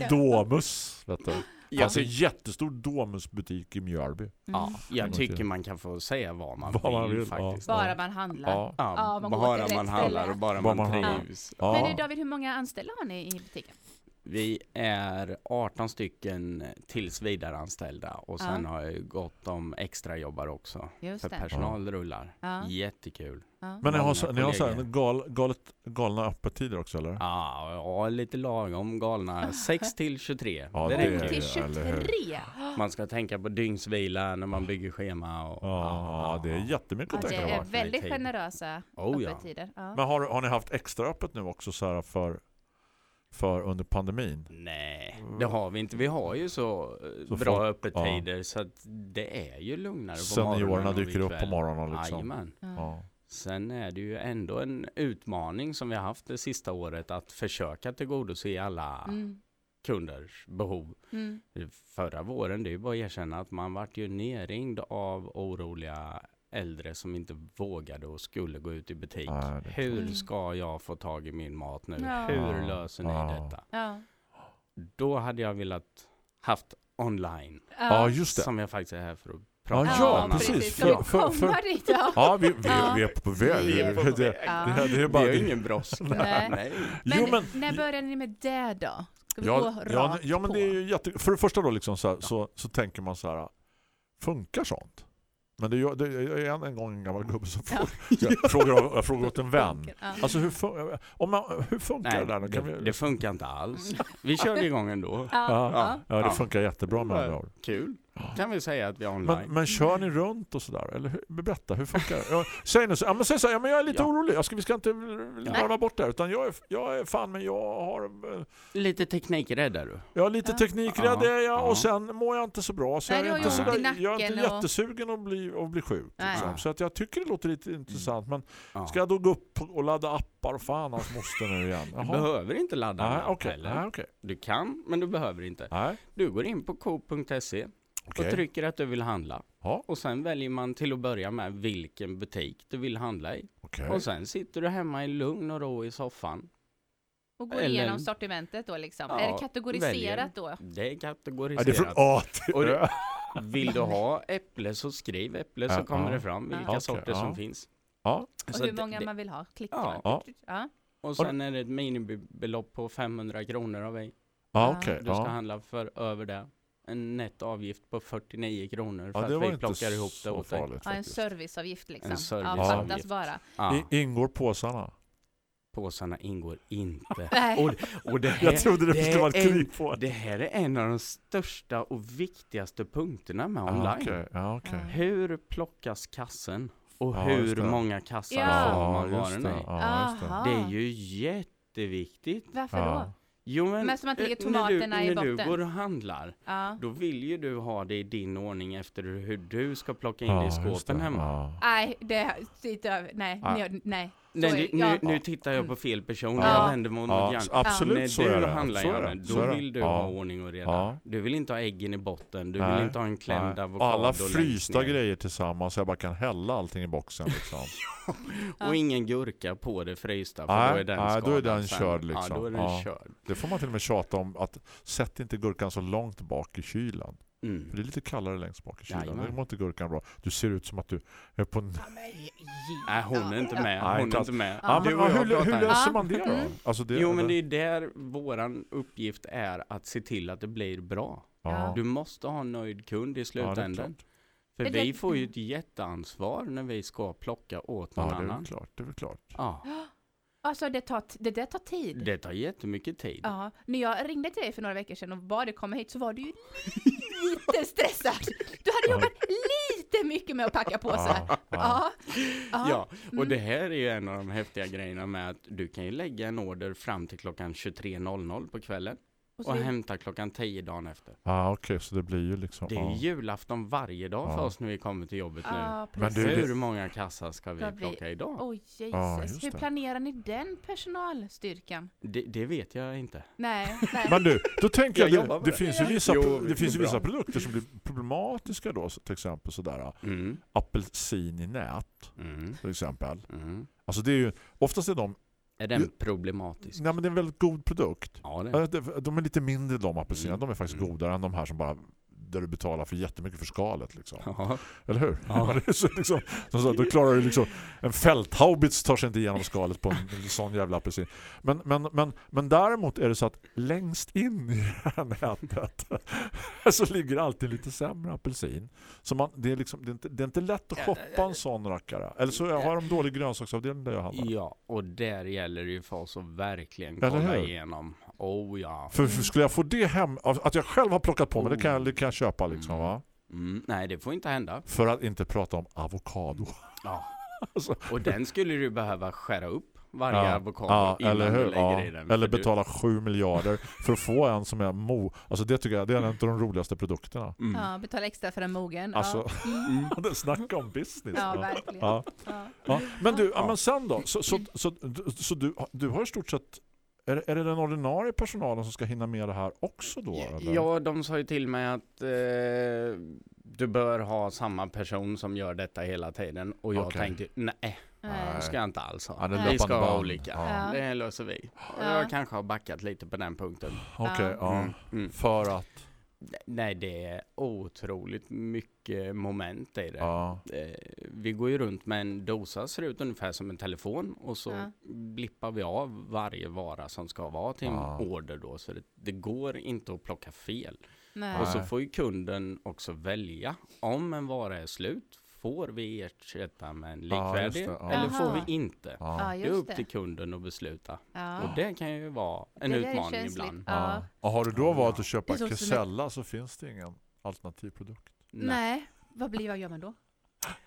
Då. Domus, vet du. Jag, Alltså en jättestor Domusbutik i Mjölby. ja, Mm. jag tycker man kan få säga vad man, Vad man vill, ja. faktiskt. Bara man handlar. Ja. Ja, Ja, man bara man handlar och bara Bara man trivs. Ja. Men du David, hur många anställda har ni i butiken? Vi är 18 stycken tills vidare anställda och sen Ja. har jag gått om extra jobbar också. Just För det. personalrullar. Ja. Jättekul. Ja. Men ni har, ni har så här, gal, galet, galna öppettider också eller? Ja, ja, lite lagom galna. 6 till 23. Ja, det det räcker. är- Till eller hur? 23? Man ska tänka på dygnsvila när man bygger schema. Och, Ja, det är jättemycket Ja, att det tänka är på. vakna i väldigt tid. generösa Oh, ja. öppettider. Ja. Men har, har ni haft extra öppet nu också så här för, för under pandemin? Nej, det har vi inte. Vi har ju så, Så bra folk- öppettider så att det är ju lugnare på Seniorerna morgonen och dyker upp på morgonen liksom. Jajamän. Ja. Ja. Sen är det ju ändå en utmaning som vi har haft det sista året att försöka tillgodose alla Mm. kunders behov. Mm. Förra våren, det är ju bara att erkänna att man vart ju nerringd av oroliga äldre som inte vågade och skulle gå ut i butik. Är Hur klart. ska jag få tag i min mat nu? Ja. Hur löser ni Ja. detta? Ja. Då hade jag velat haft online. Ja, just det. Som jag faktiskt är här för att Ja, prata ja, om. precis. Ska vi För- för- komma för- dit? Ja. Ja, vi, vi, Ja. vi är på väg. Vi är på Det- väg. Ja. Det, det är bara... ju ingen brådska. Nej. Nej. Men, Jo, men- när började ni med det då? Ska vi Ja, gå ja, rakt ja, men på? det är ju jätte... För det första då liksom så, här, så, så tänker man så här, funkar sånt? Men det, det är en, en gång en gammal gubbe som Ja. frågar, jag frågar, jag frågar åt en vän. Ja. Alltså hur, fun- om man, hur funkar Nej, det där? Kan det, vi, det funkar inte alls. Vi körde igång ändå. Ja. Ja. Ja. ja, det Ja. funkar jättebra med andra ord. Kul. Kan vi säga att vi är online. Men, men kör ni runt och sådär? Eller hur, berätta, hur funkar det? Ja, säg nu så, ja, men säg så ja, men jag är lite Ja. orolig. Jag ska, vi ska inte varva Nej. bort det här, utan jag är, jag är fan, men jag har, Lite teknikrädd är du. jag har lite Ja. teknikrädd Ja. är jag Ja. och sen mår jag inte så bra. Så Nej, jag, du är inte så där, jag är inte nacken och- jättesugen att bli, att bli sjuk. Liksom. Så att jag tycker det låter lite intressant. Men Ja. ska jag då gå upp och ladda appar och fan hans moster nu igen? Du Jaha. behöver inte ladda Nej, okej. heller. Nej, okej. Du kan, men du behöver inte. Nej, Du går in på coop.se okej. och trycker att du vill handla. Ja, Och sen väljer man till att börja med vilken butik du vill handla i. okej. Och sen sitter du hemma i lugn och ro i soffan. Och gå Eller- igenom sortimentet då liksom. Ja, är det kategoriserat väljer. då? Det är Ja, kategoriserat. det är från A till Ö. Vill du ha äpple så skriv äpple så Ja, kommer ja. det fram vilka sorter ja. som finns. Ja, Och Så hur många det- man vill ha? Klickar Ja. man? Ja. ja. Och sen är det ett minimibelopp på 500 kronor av dig. ja Ja. okej. Du ska Ja. handla för över det. En nettavgift på 49 kronor för Ja, det att var vi inte plockar ihop det så åt dig. farligt Ja, en serviceavgift liksom. En Ja, serviceavgift. fattas bara. Ja, ingår påsarna? påsarna ingår inte. Nej. Och, och det, här, Jag trodde det, det skulle vara ett kryphål. det här är en av de största och viktigaste punkterna med Ja, online. okej. Ja, okej. Hur plockas kassen? Och Ja, just hur många kassar Ja. får man just varorna det. i? Ja, just det. Det är ju jätteviktigt. Varför Ja. då? Jo, men, Men som att lägga eh, när du, tomaterna i när du botten. går och handlar, Ja. då vill ju du ha det i din ordning efter hur du ska plocka in Ja, det i skåpen det. hemma. Ja. Nej, det sitter över. Nej, Ja. nej, nej. Nej, nu, ja. nu, tittar jag på fel person. Ja. Jag vänder mig mot Ja, absolut När så du är det. handlar Så Janne, då vill du ha ordning och reda. Du vill inte ha äggen i botten, du Nej. vill inte ha en klämd Nej. avokado Alla frysta grejer tillsammans så jag bara kan hälla allting i boxen liksom. Och ingen gurka på det frysta, för Nej, då är den nej, då är den sen. körd, liksom. Ja, då är den Ja. körd. Det får man till och med tjata om att sätt inte gurkan så långt bak i kylen. Mm. För det är lite kallare längst bak i kylen. Det mår inte gurkan bra. Du ser ut som att du är på en... Nej, hon är inte med. Nej, Hon är inte med. Ja, men, ja, hur, hur löser Ja. man det då? Mm. Alltså det, Jo, men det är där våran uppgift är att se till att det blir bra. Ja. Du måste ha en nöjd kund i Ja, det är slutändan. För Är det- vi får ju ett jätteansvar när vi ska plocka åt Ja, någon det är väl annan. klart. Det är väl klart. Ja, Alltså det, tar, det där tar tid. det tar jättemycket tid. Ja, när jag ringde till dig för några veckor sedan och bad dig komma hit så var du ju lite stressad. Du hade jobbat lite mycket med att packa påsar. Ja, Ja, ja. Ja, och Mm. det här är ju en av de häftiga grejerna med att du kan ju lägga en order fram till klockan 23.00 på kvällen Och och vi- hämta klockan 10 dagen efter. Ja, okej. så det blir ju liksom... Det är ja. julafton varje dag för oss när vi kommer till jobbet nu. Ja, Men du, det- Hur många kassar ska vi vi- plocka idag? Ja, Jesus. just Hur det. planerar ni den personalstyrkan? Det, det vet jag inte. Nej, nej. Men du, då tänker Jag jag, det, det det. finns ju vissa, Jo, det finns ju vissa produkter som blir problematiska då, till exempel sådär, Mm, apelsin i nät mm, till exempel. mm. Alltså det är ju, oftast är de, Är den problematisk? nej men det är en väldigt god produkt. Ja, det. Det- De är lite mindre de apelsinerna, Mm. de är faktiskt Mm. godare än de här som bara där du betalar för jättemycket för skalet liksom. Eller hur? Ja. så liksom, som sagt, då klarar du liksom en fälthaubits tar sig inte igenom skalet på en, sån jävla apelsin. Men, men, men, men däremot är det så att längst in i det här nätet så ligger alltid lite sämre apelsin. Så man, det, är liksom, det, är inte, det är inte lätt att shoppa en sån rackare. Eller så har de dålig grönsaksavdelning där jag handlar. Ja, och där gäller det ju för oss att verkligen kolla igenom. Oh ja. För, för skulle jag få det hem, att jag själv har plockat på mig, det kan jag, det kan jag köpa liksom Mm. va? Mm, nej, det får inte hända. För att inte prata om avokado. Ja. Alltså. Och den skulle du behöva skära upp varje Ja, avokado ja, innan eller du hur? lägger Ja. i den. Eller För du- betala 7 miljarder för att få en som är mo. Alltså det tycker jag det är en av de roligaste produkterna. Mm. Ja, betala extra för en mogen. Alltså, ja. Mm. det snacka om business. ja, verkligen. Ja. Ja. Ja. Men du, ja. Ja. men sen då? Så, så, så, så du, du har i stort sett är, det- är det den ordinarie personalen som ska hinna med det här också då? Eller? Ja, de sa ju till mig att eh, du bör ha samma person som gör detta hela tiden. Och jag Okej. tänkte, nej, Nej. det ska jag inte alls ha. Ja. Vi ska ha olika. Ja. Ja. Det löser vi. Och Ja. Jag kanske har backat lite på den punkten. Okej, ja. Mm, mm. För att... Nej, det är otroligt mycket moment i det. Ja. Eh, Vi går ju runt med en dosa, ser ut ungefär som en telefon och så Ja. blippar vi av varje vara som ska vara till en Ja. order då. Så det, det går inte att plocka fel. Nej. Och så får ju kunden också välja. Om en vara är slut, får vi ersätta med en likvärdig. Ja. eller får vi inte? Ja, Ja. Det är upp till kunden att besluta. Ja. Och det kan ju vara en Det utmaning ibland. Ja. Ja. Och har du då valt att köpa är så finns det ingen alternativ produkt. Nej, vad blir vad gör man då?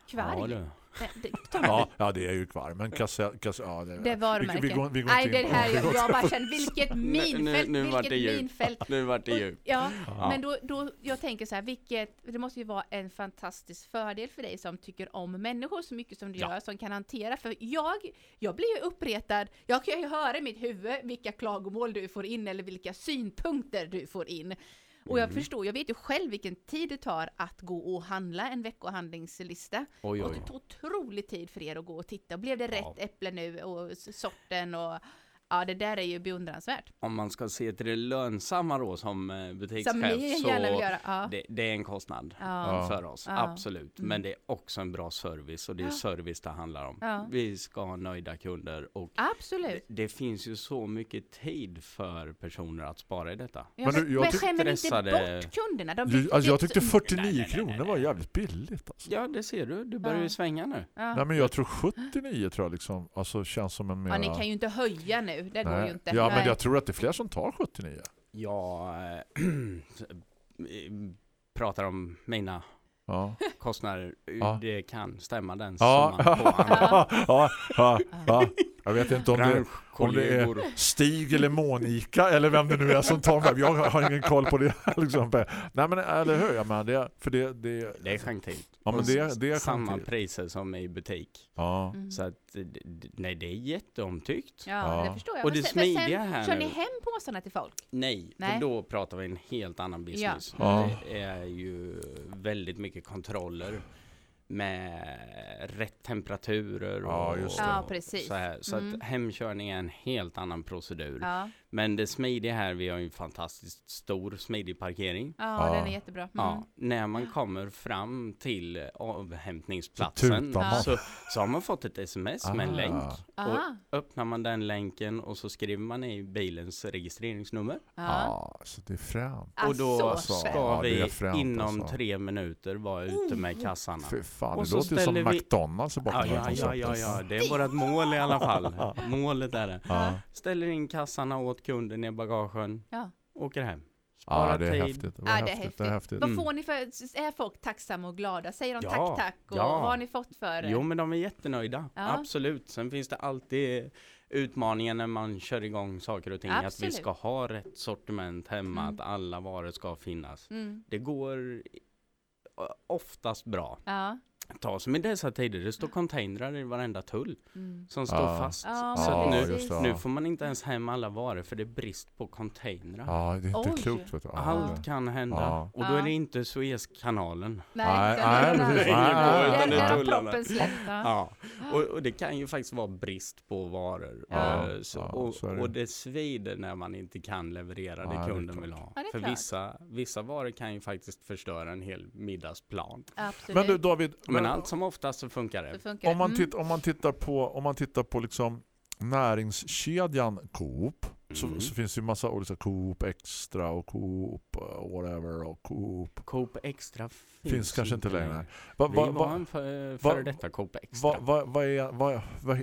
Kvarg? Ja, det, Ja, ja det är ju kvar. Men Kassell... Kassell ja, det, Det är varumärken. Vi, vi, går, vi går Nej, det här, jag, jag bara känner vilket Nu- minfält, nu vart vilket det minfält. Nu vart det djupt. Ja, Ja. men då, då, jag tänker så här, vilket, det måste ju vara en fantastisk fördel för dig som tycker om människor så mycket som du Ja. gör, som kan hantera. För jag, jag blir ju uppretad, jag kan ju höra i mitt huvud vilka klagomål du får in eller vilka synpunkter du får in. Och jag Mm. förstår, jag vet ju själv vilken tid det tar att gå och handla en veckohandlingslista. Oj, Och oj. det tog otrolig tid för er att gå och titta. Blev det Ja. rätt äpple nu och sorten och ja, det där är ju beundransvärt. Om man ska se till det lönsamma då som eh, Som butikschef ni gärna vill så göra. Ja. det, det är en kostnad Ja. för oss, Ja. absolut. Mm. Men det är också en bra service och det är Ja. service det handlar om. Ja. Vi ska ha nöjda kunder och Absolut. det, det finns ju så mycket tid för personer att spara i detta. Ja, Men men du, jag men skämmer inte stressade- bort kunderna? De Du, blir alltså jag tyckte 49 Nej, nej, nej, kronor var jävligt billigt. Alltså. Ja, det ser du. Det börjar Ja. ju svänga nu. Ja. Nej, men jag tror 79 tror jag liksom, alltså känns som en mera... ja, ni kan ju inte höja nu. Det går ju inte. Ja, men Nej. jag tror att det är fler som tar 79. Jag eh, pratar om mina Ja. kostnader. Ja. Det kan stämma den Ja, summan på andra. ja, ja, ja, ja. Jag vet inte om det, om det är Stig eller Monica eller vem det nu är som tar med. Jag har ingen koll på det. Liksom. Nej men eller hur? Jag menar, det, för det, det, Det är gentilt. Ja, men det- det är Samma priser som i butik. ja. Mm. Så att, nej det är jätteomtyckt. Ja, Ja. det förstår jag. Och Men det men sen smidiga här Kör nu- ni hem påsarna till folk? Nej, Nej. för då pratar vi en helt annan business. Ja. Det är ju väldigt mycket kontroller med rätt temperaturer och, Ja, just det. Ja, precis. så, här. så Mm. att hemkörning är en helt annan procedur. Ja, Men det smidiga här, vi har ju en fantastiskt stor smidig parkering. ja, Ja. den är jättebra. Mm. Ja, när man kommer fram till Så avhämtningsplatsen man. så, så har man fått ett sms med en Ah. länk. Aha. Och öppnar man den länken och så skriver man i bilens registreringsnummer. Ja. Så det är fränt. Ah, och då så Alltså, ska vi fränt, inom alltså. tre minuter vara ute med kassarna. Fy fan, Och det så låter ju som ställer vi- McDonalds i Ja, ja, ja, ja, ja, det är vårt mål i alla fall. Målet är det. Ja. Ställer in kassarna åt kunden i bagagen, Ja. åker hem. ja, Sparar det är tid. häftigt. Det, Ja, det är häftigt. det är häftigt. Vad Mm. får ni för, är folk tacksamma och glada? Säger de Ja, tack tack och ja. vad har ni fått för Jo, men de är jättenöjda. Ja. Absolut. Sen finns det alltid utmaningar när man kör igång saker och ting. Att vi Absolut. ska ha rätt sortiment hemma, Mm. att alla varor ska finnas. Mm. Det går oftast bra. Ja. Ta som i dessa tider, det står containrar i varenda tull Mm. som står Ja. fast. Ja, Så nu, det, ja. nu får man inte ens hem alla varor för det är brist på containrar. Ja, det är inte Oj. klokt. Vet du. Ja, Allt det- kan hända. Ja. Och då är det inte Suezkanalen. Nej, nej, proppen. Ja. Och, och det kan ju faktiskt vara brist på varor. Ja, Eh, så, ja, och, så det. och det svider när man inte kan leverera det det kunden klart. vill ha. Det För vissa, vissa varor kan ju faktiskt förstöra en hel middagsplan. Absolut. Men du David, Men allt som oftast så funkar det. Så funkar det. om, man Mm. titt, om man tittar på, om man tittar på liksom näringskedjan Coop så, Mm. så finns det ju massa olika Coop Extra och Coop uh, whatever och Coop Coop Extra finns, finns kanske inte längre. Va, Vi va, var va, en för, va- före detta Coop Extra. va, va, vad är, vad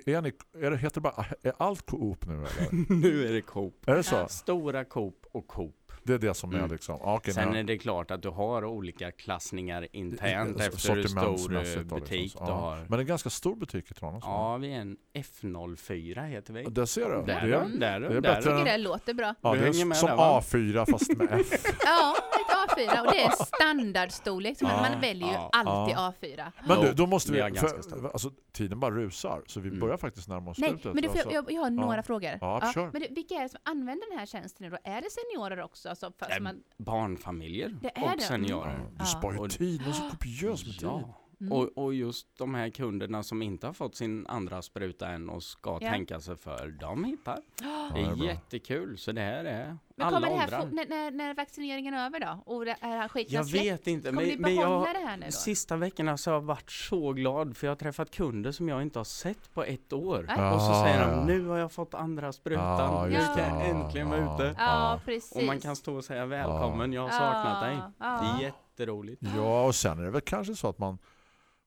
är ni, är det, heter det bara, är allt Coop nu eller? nu är det Coop. är det så? Stora Coop och Coop. Det är det som är Mm. liksom, okej, Sen nej. är det klart att du har olika klassningar internt I- efter hur stor eh, då, liksom. butik du Ja. har. Men det är en ganska stor butik i Tranås. Ja, vi är en F04 heter vi. Det ser du. Där, det, är, där, det är där. bättre Jag tycker än, det låter bra. ja, det är som där, va? A4 fast med F. Ja, ett A4 och det är standardstorlek. Så man, Ja, man väljer ju ja, alltid ja. A4. Men du, då måste vi för, alltså tiden bara rusar så vi Mm. börjar faktiskt närma oss Nej, slutet. men du, får, alltså. jag, jag har några frågor. Ja, men du, vilka är det som använder den här tjänsten nu då? Är det seniorer också? Alltså, för, som man, Barnfamiljer Det är och det. seniorer. Ja, Ja. du sparar ju Och- tid, du är så kopiös med tid. Ja. Mm. Och, och just de här kunderna som inte har fått sin andra spruta än och ska Ja. tänka sig för, de hittar. Det det är jättekul, så det här är men alla kommer det här få, när, när, när vaccineringen är över då? Och det här skiten Jag vet inte, Kommer ni men, men behålla jag, det här nu då? sista veckorna så har jag varit så glad för jag har träffat kunder som jag inte har sett på ett år. Nej. Och så Ah, säger ja. de, nu har jag fått andra sprutan, Ja, nu just ska jag äntligen vara Ja. ute. Ja, precis. Och man kan stå och säga välkommen, jag har saknat dig. Ja, Det ja. är jätteroligt. Ja, och sen är det väl kanske så att man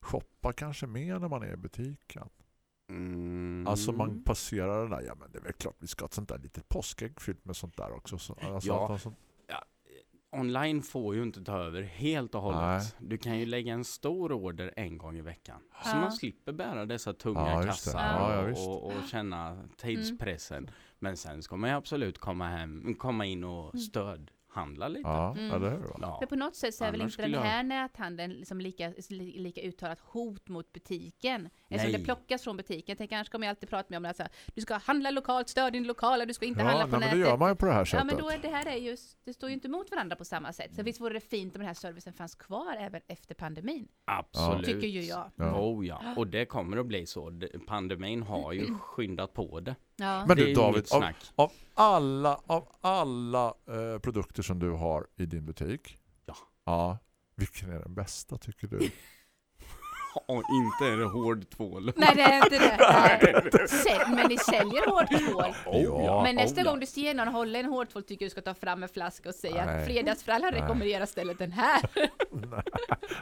shoppar kanske mer när man är i butiken. Mm. Alltså man passerar det där, ja men det är väl klart vi ska ha ett sånt där litet påskägg fyllt med sånt där också. Så, alltså, Ja. att man så, Online får ju inte ta över helt och hållet. Nej. Du kan ju lägga en stor order en gång i veckan. Så Ja. man slipper bära dessa tunga Ja, kassar Ja, ja, och- och, och känna tidspressen. Men sen ska man ju absolut komma hem, komma in och stödhandla lite. ja, Mm. eller hur? Va? Ja. Men på något sätt så är väl Annars inte den skulle jag- här näthandeln liksom lika, li- lika uttalat hot mot butiken. Eftersom Nej. det plockas från butiken. Jag tänker, annars kommer jag alltid prata med om att du ska handla lokalt, stöd din lokala, du ska inte Ja, handla nej, på men det nätet. gör man ju på det här Ja sättet. men då är det här är just, det står ju inte mot varandra på samma sätt. Så visst vore det fint om den här servicen fanns kvar även efter pandemin. Absolut. Tycker ju jag. Ja. Oh ja, och det kommer att bli så. Det- Pandemin har ju skyndat på det. Ja. Men du är David, av, av alla, av alla eh, produkter som du har i din butik, Ja. ja, vilken är den bästa tycker du? Och inte är det hård tvål. Nej det är inte det. Nej. Sälj, men ni säljer hårdtvål. Ja, Men nästa oh, ja. gång du ser någon hålla en hårdtvål tycker du ska ta fram en flaska och säga Nej. att fredagsfrallan rekommenderar istället den här.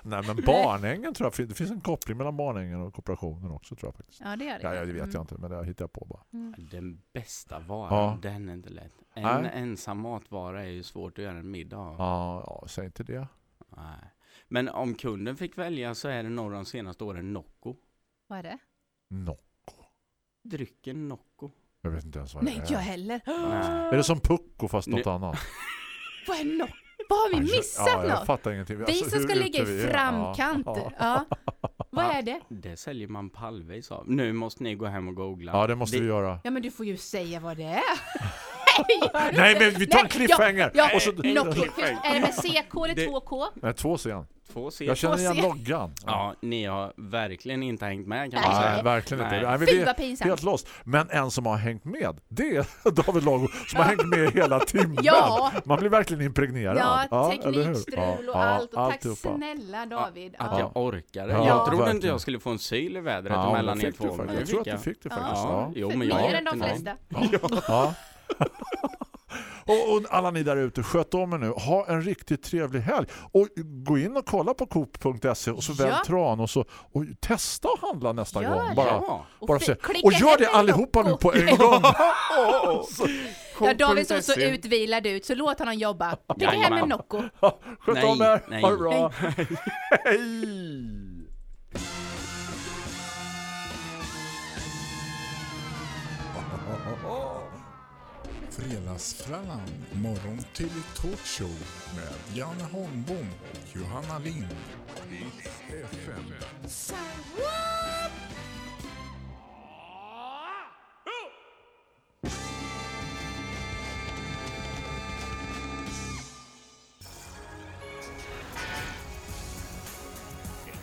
Nej men Barnängen tror jag, det finns en koppling mellan Barnängen och kooperationen också tror jag faktiskt. Ja det gör det. Ja, ja, det vet Mm. jag inte, men det hittar jag på bara. Den bästa varan, Ja. den är inte lätt. En Nej. ensam matvara är ju svårt att göra en middag av. Ja, ja säg inte det. Nej. Men om kunden fick välja så är det nog de senaste åren Nocco. Vad är det? No. drycken Nocco? Jag vet inte ens vad det Nej, är. inte jag heller. Är det som Pucko fast något Nu- annat? Vad är no Vad har vi missat ja, jag något? fattar ingenting. Vi Alltså, som ska ligga i framkant. Ja. Ja. Vad är det? Det säljer man palvis av. Nu måste ni gå hem och googla. Ja, det måste vi göra. Ja men du får ju säga vad det är. Nej, inte. men vi tar en Nej, cliffhanger. Ja, Och så- ja, Nocco. Är det med CK eller Det- 2K? Nej, två scen. Två C. Jag känner igen loggan. Ja, ni har verkligen inte hängt med kan Nej. Nej, verkligen inte. Nej. Nej, men Fy vad är pinsamt. helt lost. Men en som har hängt med, det är David Lago som har hängt med hela timmen. Ja. Man blir verkligen impregnerad. Ja, hur? teknikstrul och Ja, allt. Och tack snälla David. Att Ja. jag orkade. Ja, jag trodde verkligen. inte jag skulle få en syl i vädret Ja, emellan det er två. Jag tror att fick du fick det Ja. faktiskt. Ja, Ja. jo men jag Mer är än de flesta. Ja. och, och alla ni där ute, sköt om er nu. Ha en riktigt trevlig helg. Och gå in och kolla på coop.se och så Ja. välj tran och, så, och testa att handla nästa Gör gång. Bara, Ja. bara fi- se. Och gör det allihopa nu på en gång. Ja, David såg så utvilad ut, så låt honom jobba. Klicka hem en Nocco. Sköt om er. nej. Ha det bra. Hej! Fredagsfrallan, morgon till talkshow med Janne Holmbom och Johanna Lind. FM.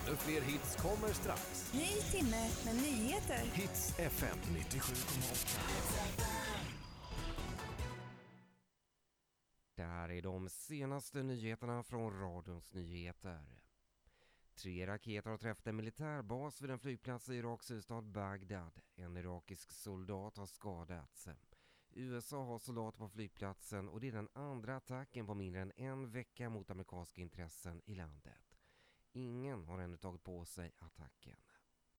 Ännu fler hits kommer strax. Ny timme med nyheter. Hits FM 97,8. Det här är de senaste nyheterna från radions nyheter. Tre raketer har träffat en militärbas vid en flygplats i Iraks huvudstad Bagdad. En irakisk soldat har skadats. USA har soldater på flygplatsen och det är den andra attacken på mindre än en vecka mot amerikanska intressen i landet. Ingen har ännu tagit på sig attacken.